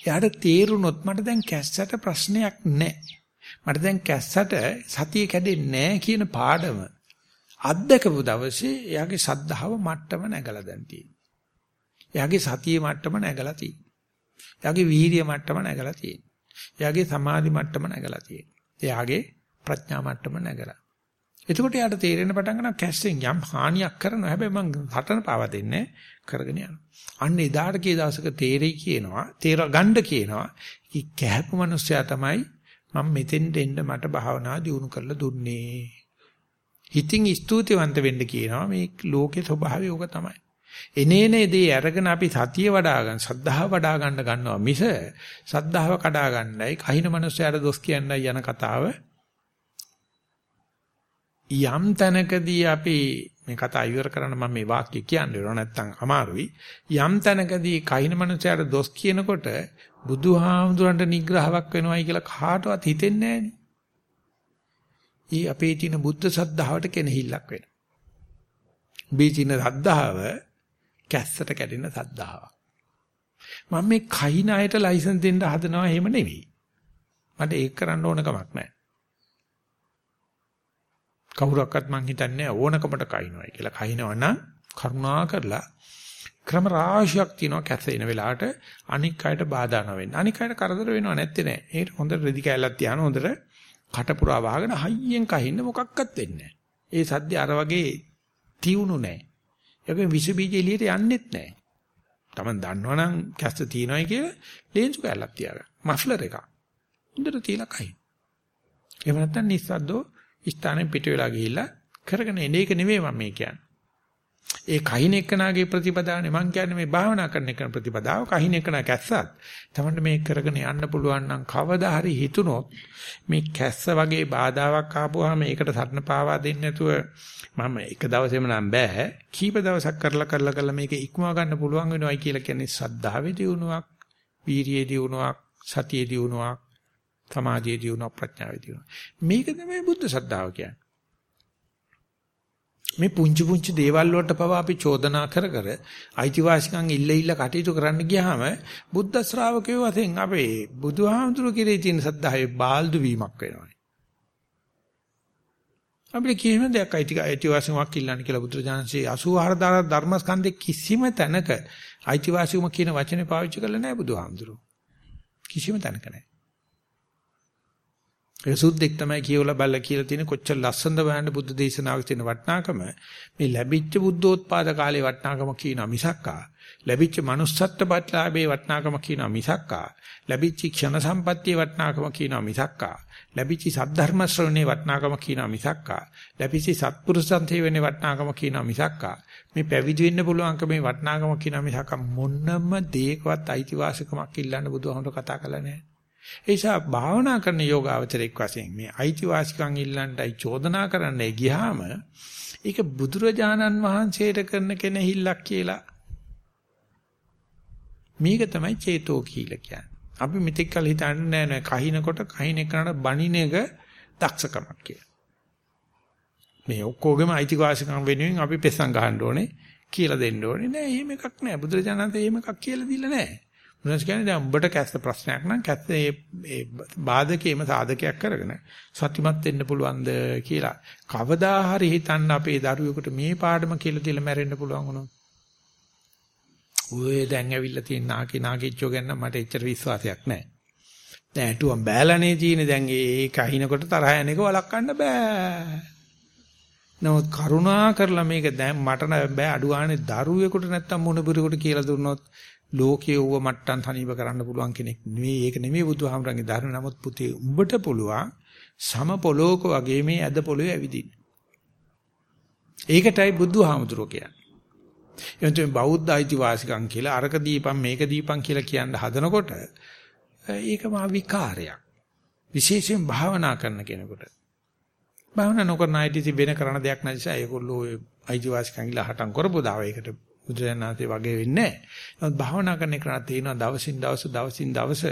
එයාට තේරුනොත් මට දැන් කැස්සට ප්‍රශ්නයක් නැහැ. මට දැන් කැස්සට සතිය කැඩෙන්නේ නැහැ කියන පාඩම අත්දකපු දවසේ එයාගේ සද්ධාව මට්ටම නැගලා දැන් තියෙනවා. එයාගේ සතිය මට්ටම නැගලා තියෙනවා. එයාගේ වීරිය මට්ටම නැගලා තියෙනවා. එයාගේ සමාධි මට්ටම නැගලා තියෙනවා. එයාගේ ප්‍රඥා මට්ටම නැගලා. එතකොට යාට තේරෙන පටන් ගන්නවා කැස්සෙන් යම් හානියක් කරනවා. හැබැයි මං හටන පාවා දෙන්නේ කරගෙන යනවා. අන්න එදාට කී දවසක තේරෙයි කියනවා. තේර ගන්න කියනවා. කී කැහපු මිනිස්සයා තමයි මම මෙතෙන්ට එන්න මට භාවනා දියුණු කරලා දුන්නේ. හිතින් ස්තුතිවන්ත වෙන්න කියනවා. මේ ලෝකේ ස්වභාවය ඕක තමයි. එනේනේ දේ අරගෙන අපි සතිය වඩා ගන්න, සද්ධාව වඩා ගන්න ගන්නවා මිස සද්ධාව කඩා ගන්නයි, කහින මිනිස්සයාට දොස් කියන්නයි යන කතාව යම් තැනකදී අපි මේ කතා ඉවර කරන්න මම මේ වාක්‍ය කියන්න වෙනවා නැත්තම් අමාරුයි යම් තැනකදී කයින් මනුස්සයාට දොස් කියනකොට බුදුහාමුදුරන්ට නිග්‍රහයක් වෙනවයි කියලා කාටවත් හිතෙන්නේ නැහනේ. ඊ අපේ තියෙන බුද්ධ සද්ධාවට කෙනහිල්ලක් වෙන. මේ තියෙන සද්ධාව කැස්සට කැඩෙන සද්ධාවක්. මම මේ කයින් අයට ලයිසන්ස් දෙන්න හදනවා එහෙම නෙවෙයි. මට ඒක කරන්න ඕන කමක් නැහැ. කවුරක්වත් මං හිතන්නේ ඕනකමට කයින්වයි කියලා. කයින්නවා නම් කරුණා කරලා ක්‍රම රාශියක් තියෙනවා කැසෙන වෙලාවට අනික් අයට බාධා නොවෙන්න. අනික් අයට කරදර වෙනව නැත්තේ නෑ. ඒකට හොඳ රෙදි කැලක් තියාන හොඳට කට පුරා වහගෙන හයියෙන් කහින්න මොකක්වත් වෙන්නේ ඒ සද්ද අර වගේ තියුණු නෑ. ඒකෙන් විස බීජ එළියට යන්නෙත් නෑ. Taman දන්නවනම් කැස්ස තියනයි කියලා ලේන්සු කැලක් තියාගන්න. මෆ්ලර් එකක්. හොඳට තියලා කහින්න. එහෙම නැත්නම් නිස්සද්දෝ ස්ථානෙන් පිට වෙලා ගිහිල්ලා කරගෙන එන එක නෙමෙයි මම මේ කියන්නේ. ඒ කහින එක්කනාගේ ප්‍රතිපදාවනේ මම කියන්නේ මේ භාවනා කරන එක ප්‍රතිපදාව කහින එක්කනා කැස්සත්. තමන්ට මේ කරගෙන යන්න පුළුවන් නම් කවදා හරි හිතුනොත් මේ කැස්ස වගේ බාධාවක් ආපුවාම ඒකට සරණ පාවා දෙන්නේ නැතුව මම එක දවසෙම නම් බෑ කීප දවසක් කරලා කරලා කරලා මේක ඉක්මවා ගන්න පුළුවන් වෙනවයි කියලා කියන්නේ සද්ධාවේ දියුණුවක්, වීරියේ දියුණුවක්, සතියේ දියුණුවක්, සමාධිය දියුණුව ප්‍රඥාව දියුණුව. මේක තමයි බුද්ධ ශ්‍රද්ධාව කියන්නේ. මේ පුංචි පුංචි දේවල් වලට පවා අපි චෝදනා කර කර අයිතිවාසිකම් ඉල්ල ඉල්ල කටයුතු කරන්න ගියාම බුද්ධ ශ්‍රාවකයෝ වශයෙන් අපේ බුදුහාමුදුරු කෙරේ තියෙන සද්ධායේ බාල්දු වීමක් වෙනවා. අපිට කිසිම දෙයක් අයිතිවාසිකමක් ඉල්ලන්න කියලා බුදුරජාණන්සේ 84000 ධර්මස්කන්ධේ කිසිම තැනක අයිතිවාසිකම කියන වචනේ පාවිච්චි කරලා නැහැ බුදුහාමුදුරු. කිසිම තැනක නැහැ. ඒක සුද්දෙක් තමයි කියවලා බලලා කියලා තියෙන කොච්චර ලස්සනද බලන්න බුද්ධ දේශනාවක තියෙන වටිනාකම. මේ ලැබිච්ච බුද්ධෝත්පාද කාලේ වටිනාකම කියනවා මිසක්කා. ලැබිච්ච manussත්ත්ව ප්‍රතිලාභේ වටිනාකම කියනවා මිසක්කා. ලැබිච්ච ක්ෂණ සම්පත්තියේ වටිනාකම කියනවා මිසක්කා. ලැබිච්ච සද්ධර්ම ශ්‍රවණේ වටිනාකම කියනවා මිසක්කා. ලැබිච්ච සත්පුරුෂයන්තේ වෙන්නේ වටිනාකම කියනවා මිසක්කා. මේ පැවිදි වෙන්න පුළුවන්කම මේ වටිනාකම කියනවා මිසක්කා මොන්නම දෙයකවත් අයිතිවාසිකමක් ඉල්ලන්න බුදුහාමුදුර කතා කළා නෑ. ඒ නිසා භාවනා කරන යෝගාවචරයක් වශයෙන් මේ අයිතිවාසිකම් ඉල්ලන්නයි චෝදනා කරන්නයි ගියාම ඒක බුදුරජාණන් වහන්සේට කරන කෙනෙහිල්ලක් කියලා මේක තමයි චේතෝ කියලා කියන්නේ. අපි මෙතෙක් කල හිතන්නේ නෑ නෑ කහිනකොට කහින එකනට බණින එක දක්ෂකමක් කියලා. මේ ඔක්කොගෙම අයිතිවාසිකම් වෙනුවෙන් අපි පෙස්සම් ගහන්න ඕනේ කියලා දෙන්න ඕනේ නෑ එහෙම එකක් නෑ බුදුරජාණන් එහෙම එකක් කියලා දීලා නෑ. මොනවද කියන්නේ දැන් උඹට කැස්ස ප්‍රශ්නයක් නම් කැස්ස ඒ ඒ බාධකේම සාධකයක් කරගෙන සත්‍යමත් වෙන්න පුළුවන්ද කියලා. කවදා හරි හිතන්න අපේ දරුවෙකුට මේ පාඩම කියලා දීලා මැරෙන්න පුළුවන් වුණොත්. ඔය දැන් ඇවිල්ලා තියෙන නාකි නාකිච්චෝ ගැන මට එච්චර විශ්වාසයක් නැහැ. දැන් ඇටුවම් බෑලානේ තියෙන්නේ දැන් ඒක අහිනකොට තරහ යන එක වළක්වන්න බෑ. නමුත් කරුණා කරලා මේක දැන් මට බෑ අඩුවානේ දරුවෙකුට නැත්තම් මොනබුරෙකුට කියලා දුන්නොත් ලෝකයේ ඌව මට්ටම් තනීව කරන්න පුළුවන් කෙනෙක් නෙවෙයි. ඒක නෙමෙයි බුදුහාමරගේ ධර්ම. නමුත් පුතේ උඹට පුළුවන් සම පොලෝක වගේ මේ ඇද පොළවේ ඇවිදින්න. ඒකටයි බුදුහාමුදුරුවෝ කියන්නේ. එතන බෞද්ධ අයිතිවාසිකම් කියලා අරක දීපම් මේක දීපම් කියලා කියන්න හදනකොට ඒක මා විකාරයක්. විශේෂයෙන් භාවනා කරන කෙනෙකුට. භාවනා නොකරන අයිති වෙන කරන දෙයක් නැතිසා ඒගොල්ලෝ ඔය අයිතිවාසිකම් කියලා හටම් කරපු දාව ඒකට බුදුරජාණන්සේ වගේ වෙන්නේ නැහැ. නමුත් භාවනා කරන එක තියෙනවා දවසින් දවස දවසින් දවස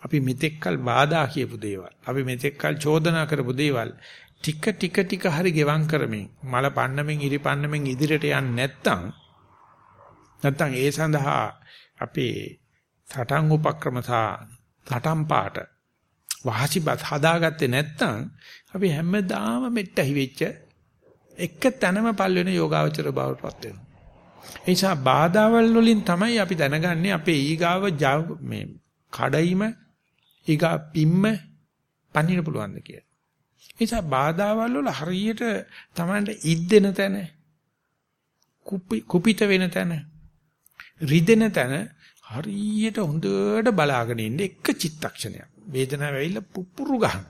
අපි මෙතෙක්කල් බාධා කියපු දේවල් අපි මෙතෙක්කල් චෝදනා කරපු දේවල් ටික ටික ටික හරි ගෙවම් කරමින් මල පන්නමින් ඉරි පන්නමින් ඉදිරියට යන්නේ නැත්තම් නැත්තම් ඒ සඳහා අපේ සටන් උපක්‍රම සහ සටන් පාට වාසිපත් හදාගත්තේ නැත්තම් අපි හැමදාම මෙට්ටහි වෙච්ච එක තැනම පල් වෙන යෝගාවචර බවට පත් වෙනවා. ඒ නිසා බාධාවල් වලින් තමයි අපි දැනගන්නේ අපේ ඊගාව මේ කඩයිම ඊගා පිම්ම පණින්න පුළුවන්ද කියලා. ඒ නිසා බාධාවල් වල හරියට Tamanට ඉද්දෙන තැන කුපිත වෙන තැන රිදෙන තැන හරියට හොඳට බලාගෙන ඉන්න එක චිත්තක්ෂණයක්. වේදනාව ඇවිල්ලා පුපුරු ගන්න.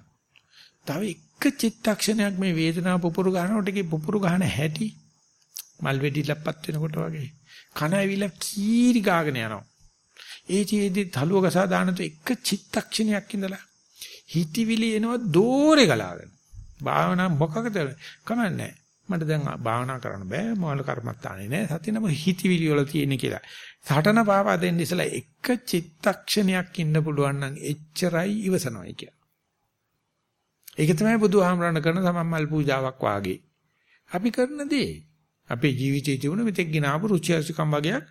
තව එක චිත්තක්ෂණයක් මේ වේදනාව පුපුරු ගන්නකොට ඒකේ පුපුරු ගන්න හැටි මල් වෙඩිලප්පත් වෙනකොට වගේ කන ඇවිල්ලා කීරි ගාගෙන යනවා. ඒ චේදී තලුව ගසා දානතු එක චිත්තක්ෂණයක් ඉඳලා හිතවිලි එනවා දෝරේ ගලාගෙන. භාවනා මොකකද කමන්නේ. මට දැන් භාවනා කරන්න බෑ මොහල කර්මත්තානේ නෑ සතිනම හිතවිලි වල තියෙන කියලා. සටන පාවා දෙන්න ඉස්සලා එක චිත්තක්ෂණයක් ඉන්න පුළුවන් නම් එච්චරයි ඉවසනවායි කියලා. ඒක තමයි බුදුහාමරණ කරන සමම්මල් පූජාවක් වාගේ. අපි කරන දේ අපේ ජීවිතයේ තිබුණ මෙතෙක් ගినాපු රුචි අරුචිකම් වගේක්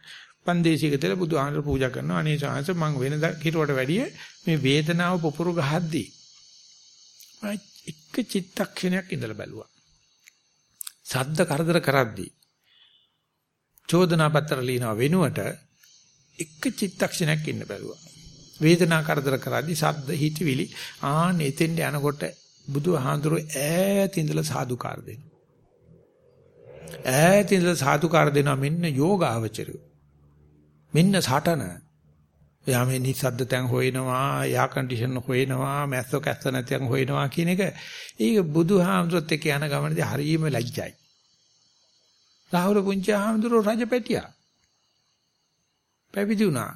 පන්දේශිකතල බුදුහාමර පූජා කරනවා. අනේ සාංශ මං වෙනද හිරුවට වැඩිය මේ වේදනාව පුපුරු ගහද්දී එක චිත්තක්ෂණයක් ඉඳලා බැලුවා. සද්ද කරදර කරද්දී චෝදනා පත්‍ර ලියනවා වෙනුවට එක චිත්තක්ෂණයක් ඉන්න බැලුවා. වේදනා කරදර කරද්දී සද්ද හිතවිලි ආන් එතෙන්ට යනකොට බුදුහාඳුර ඈත ඉඳලා සාදුකාර දෙනවා. ඈත ඉඳලා සාදුකාර දෙනවා මෙන්න යෝගාවචරය. මෙන්න සටන. එයා මේ නිස්සද්ද තැන් හොයනවා, එයා කන්ඩිෂන් හොයනවා, මැස්සෝ කැස්ස නැතිනම් හොයනවා කියන එක ඒක බුදුහාමුදුරුවොත් එක්ක යන ගමනදී හරියම ලැජ්ජයි. රාහුල පුංචි හාමුදුරුවෝ රජපැටියා. පැවිදි වුණා.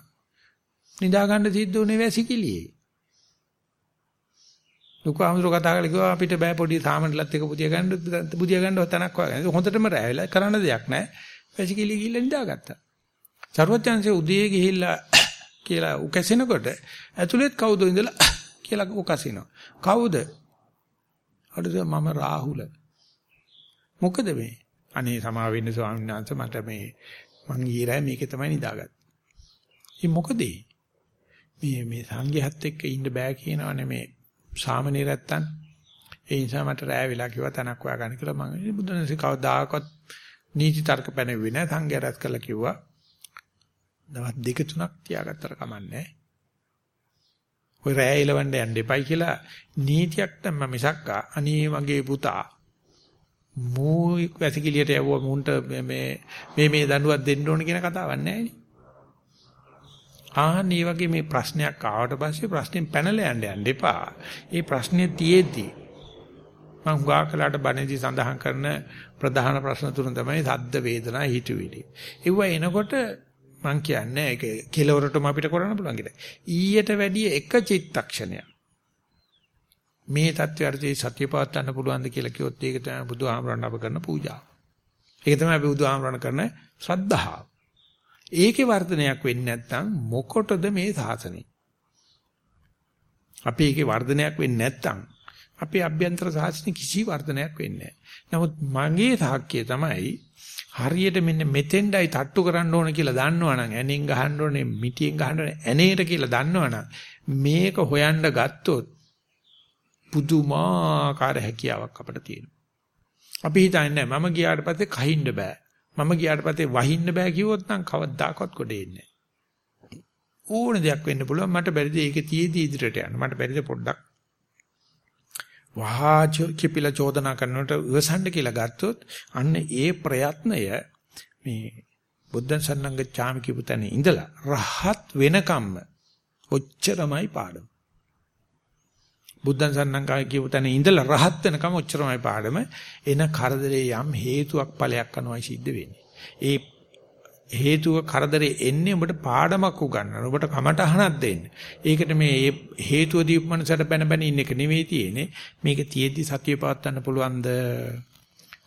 නිදා ගන්න සිද්ධ උනේ වැසිකිළියේ. ලොකු අමුතුර කතා කරලා කිව්වා අපිට බෑ පොඩි සාමණේලත් එක පුදිය ගන්න පුදිය ගන්නව තනක් වගේ. හොඳටම රැවිලා කරන්න දෙයක් නැහැ. වැසිකිළිය ගිහිල්ලා නිදාගත්තා. සර්වඥාන්සේ උදේ ගිහිල්ලා (coughs) කියලා උකැසෙනකොට ඇතුළෙත් කවුද ඉඳලා (coughs) කියලා උකසිනවා. කවුද? අඩද මම රාහුල. මොකද මේ? අනේ සමා වෙන්න ස්වාමීන් වහන්සේ මට මේ මං ඊරෑ මේකේ තමයි නිදාගත්තේ. ඒ මොකද මේ මේ සංඝයාත් එක්ක ඉන්න බෑ කියනවනේ මේ සාමනේ නැත්තන්. ඒ නිසා මට රෑ වෙලා කිව්වා තනක් හොයා ගන්න කියලා මම බුදුන්සේ කවදාකවත් නීති තර්ක පැනෙන්නේ නැහැ. සංඝයා රැස් කළා කිව්වා. දවස් දෙක තුනක් තියාගත්තට කමන්නේ ඔය රෑ ඉලවන්න යන්න එපයි කියලා නීතියක් තමයි මිසක් අනේ මගේ පුතා. මූ වැසිකිළියට යවුවා. මුන්ට මේ මේ මේ දඬුවම් දෙන්න ඕන කියන කතාවක් නැහැ ආන් මේ වගේ මේ ප්‍රශ්නයක් ආවට පස්සේ ප්‍රශ්නෙන් පැනලා යන්න යන්න එපා. ඒ ප්‍රශ්නේ තියේදී මම හුඟා කලකට බණේදී සඳහන් කරන ප්‍රධාන ප්‍රශ්න තුන තමයි සද්ද වේදනා හිතුවිලි. ඒව එනකොට මම කියන්නේ ඒක කෙලවරටම අපිට කරන්න පුළුවන් කියලා. ඊට වැඩිය එක චිත්තක්ෂණයක්. මේ தත්ත්වයටදී සත්‍ය පවත්වන්න පුළුවන්ද කියලා කිව්වොත් ඒක තමයි බුදුහාමරණ අප කරන පූජාව. ඒක තමයි අපි බුදුහාමරණ කරන ශ්‍රද්ධාව. ඒකේ වර්ධනයක් වෙන්නේ නැත්නම් මොකටද මේ සාසනෙ? අපි ඒකේ වර්ධනයක් වෙන්නේ නැත්නම් අපේ අභ්‍යන්තර සාසනෙ කිසි වර්ධනයක් වෙන්නේ නැහැ. නමුත් මගේ සාක්කිය තමයි හරියට මෙන්න මෙතෙන්ඩයි තට්ටු කරන්න ඕන කියලා දන්නවනම් ඇනෙන් ගහන්න ඕනේ මිටියෙන් ගහන්න ඕනේ ඇනේට කියලා දන්නවනම් මේක හොයන්න ගත්තොත් පුදුමාකාර හැකියාවක් අපිට තියෙනවා. අපි හිතන්නේ මම ගියාට පස්සේ කහින්න බෑ. මම ගියාට පස්සේ වහින්න බෑ කිව්වොත් නම් කවදාකවත් කොටේ ඉන්නේ ඕන දෙයක් වෙන්න පුළුවන් මට බැරිද ඒක තියේදී ඉදිරියට යන්න. මට බැරිද පොඩ්ඩක් වහා කිපිලා චෝදනා කරනකොට ඉවසන්න කියලා ගත්තොත් අන්න ඒ ප්‍රයත්නය මේ බුද්ධ සන්නංග චාමි කියපු තැන ඉඳලා රහත් වෙනකම්ම ඔච්චරමයි පාඩම. බුද්ධ සන්නංගය කියපු තැන ඉඳලා රහත් වෙනකම් ඔච්චරමයි පාඩම. එන කරදරේ යම් හේතුවක් ඵලයක් කරනවායි සිද්ධ වෙන්නේ. ඒ හේතුව කරදරේ එන්නේ ඔබට පාඩමක් උගන්වන්න. ඔබට කමටහනක් දෙන්න. ඒකට මේ හේතුව දීපු මනසට බැන බැන ඉන්න එක නෙවෙයි තියෙන්නේ. මේක තියෙද්දි සතිය පවත්වන්න පුළුවන්ද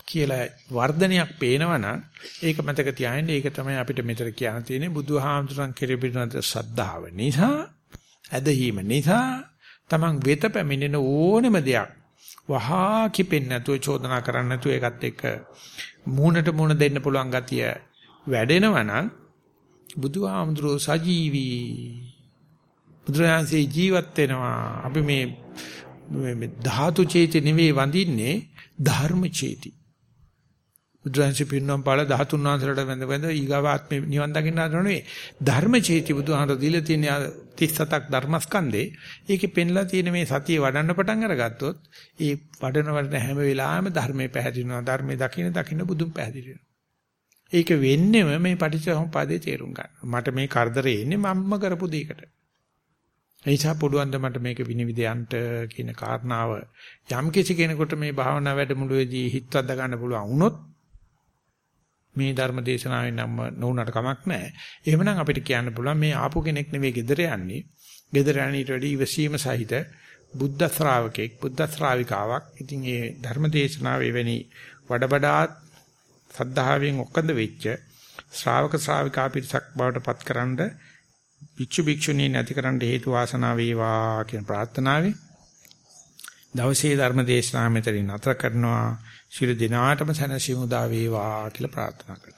කියලා වර්ධනයක් පේනවනම් ඒක මතක තියාගන්න. ඒක තමයි අපිට මෙතන කියන්න තියෙන්නේ බුදුහාමුදුරන් කෙරෙහිපිටන ශ්‍රද්ධාව නිසා, ඇදහිීම නිසා Taman වෙත පැමිණෙන ඕනෙම දෙයක්. වහා කිපෙන්නේ නැතුව චෝදනා කරන්න නැතුව ඒකත් එක්ක මූණට මූණ දෙන්න පුළුවන් ගතිය වැඩෙනවා නම් බුදුහාමුදුරෝ සජීවී. බුදුරජාන්සේ ජීවත් වෙනවා. අපි මේ මේ ධාතු චේති නෙවෙයි වඳින්නේ ධර්ම චේති. බුදුරජාන්සේ පින්නම් පාල 13 වංශලට වැඳ වැඳ ඊගාවාත්මේ නිවන් දකින්න හදනනේ ධර්ම චේති බුදුහාමර දීලා තියෙන 37ක් ධර්මස්කන්ධේ ඒකේ පෙන්ලා තියෙන මේ සතිය වඩන්න පටන් අරගත්තොත් ඒ වඩන වඩන හැම වෙලාවෙම ධර්මයේ පැහැදිනවා ධර්මයේ දකින්න දකින්න බුදුන් පැහැදිලි ඒක වෙන්නේම මේ පටිච්චසමුපාදේ තේරුම් ගන්න. මට මේ කරදරේ එන්නේ මම්ම කරපු දෙයකට. එයිසා පුළුවන් ද මට මේක විනිවිද යන්න කියන කාරණාව යම් කිසි කෙනෙකුට මේ භාවනා වැඩමුළුවේදී හිතවද්ද ගන්න පුළුවන් වුණොත් මේ ධර්ම දේශනාවෙන් නම් නොඋනට කමක් නැහැ. එහෙමනම් අපිට කියන්න පුළුවන් මේ ආපු කෙනෙක් නෙවෙයි gedera යන්නේ. gedera යන්නේ ඊට වැඩි ඉවසීම සහිත බුද්ධ ශ්‍රාවකෙක්, බුද්ධ ශ්‍රාවිකාවක්. ඉතින් මේ ධර්ම දේශනාව එවැනි වඩබඩාත් සද්ධාවෙන් ඔක්කඳ වෙච්ච ශ්‍රාවක ශ්‍රාවිකා පිරිසක් බවට පත්කරනද භික්ෂු භික්ෂුණී නැතිකරන්න හේතු වාසනා වේවා කියන ප්‍රාර්ථනාවෙන් දවසේ ධර්ම දේශනාව මෙතනින් නතර කරනවා ශිරු දිනාටම සැනසීම උදා වේවා කියලා ප්‍රාර්ථනා කරනවා.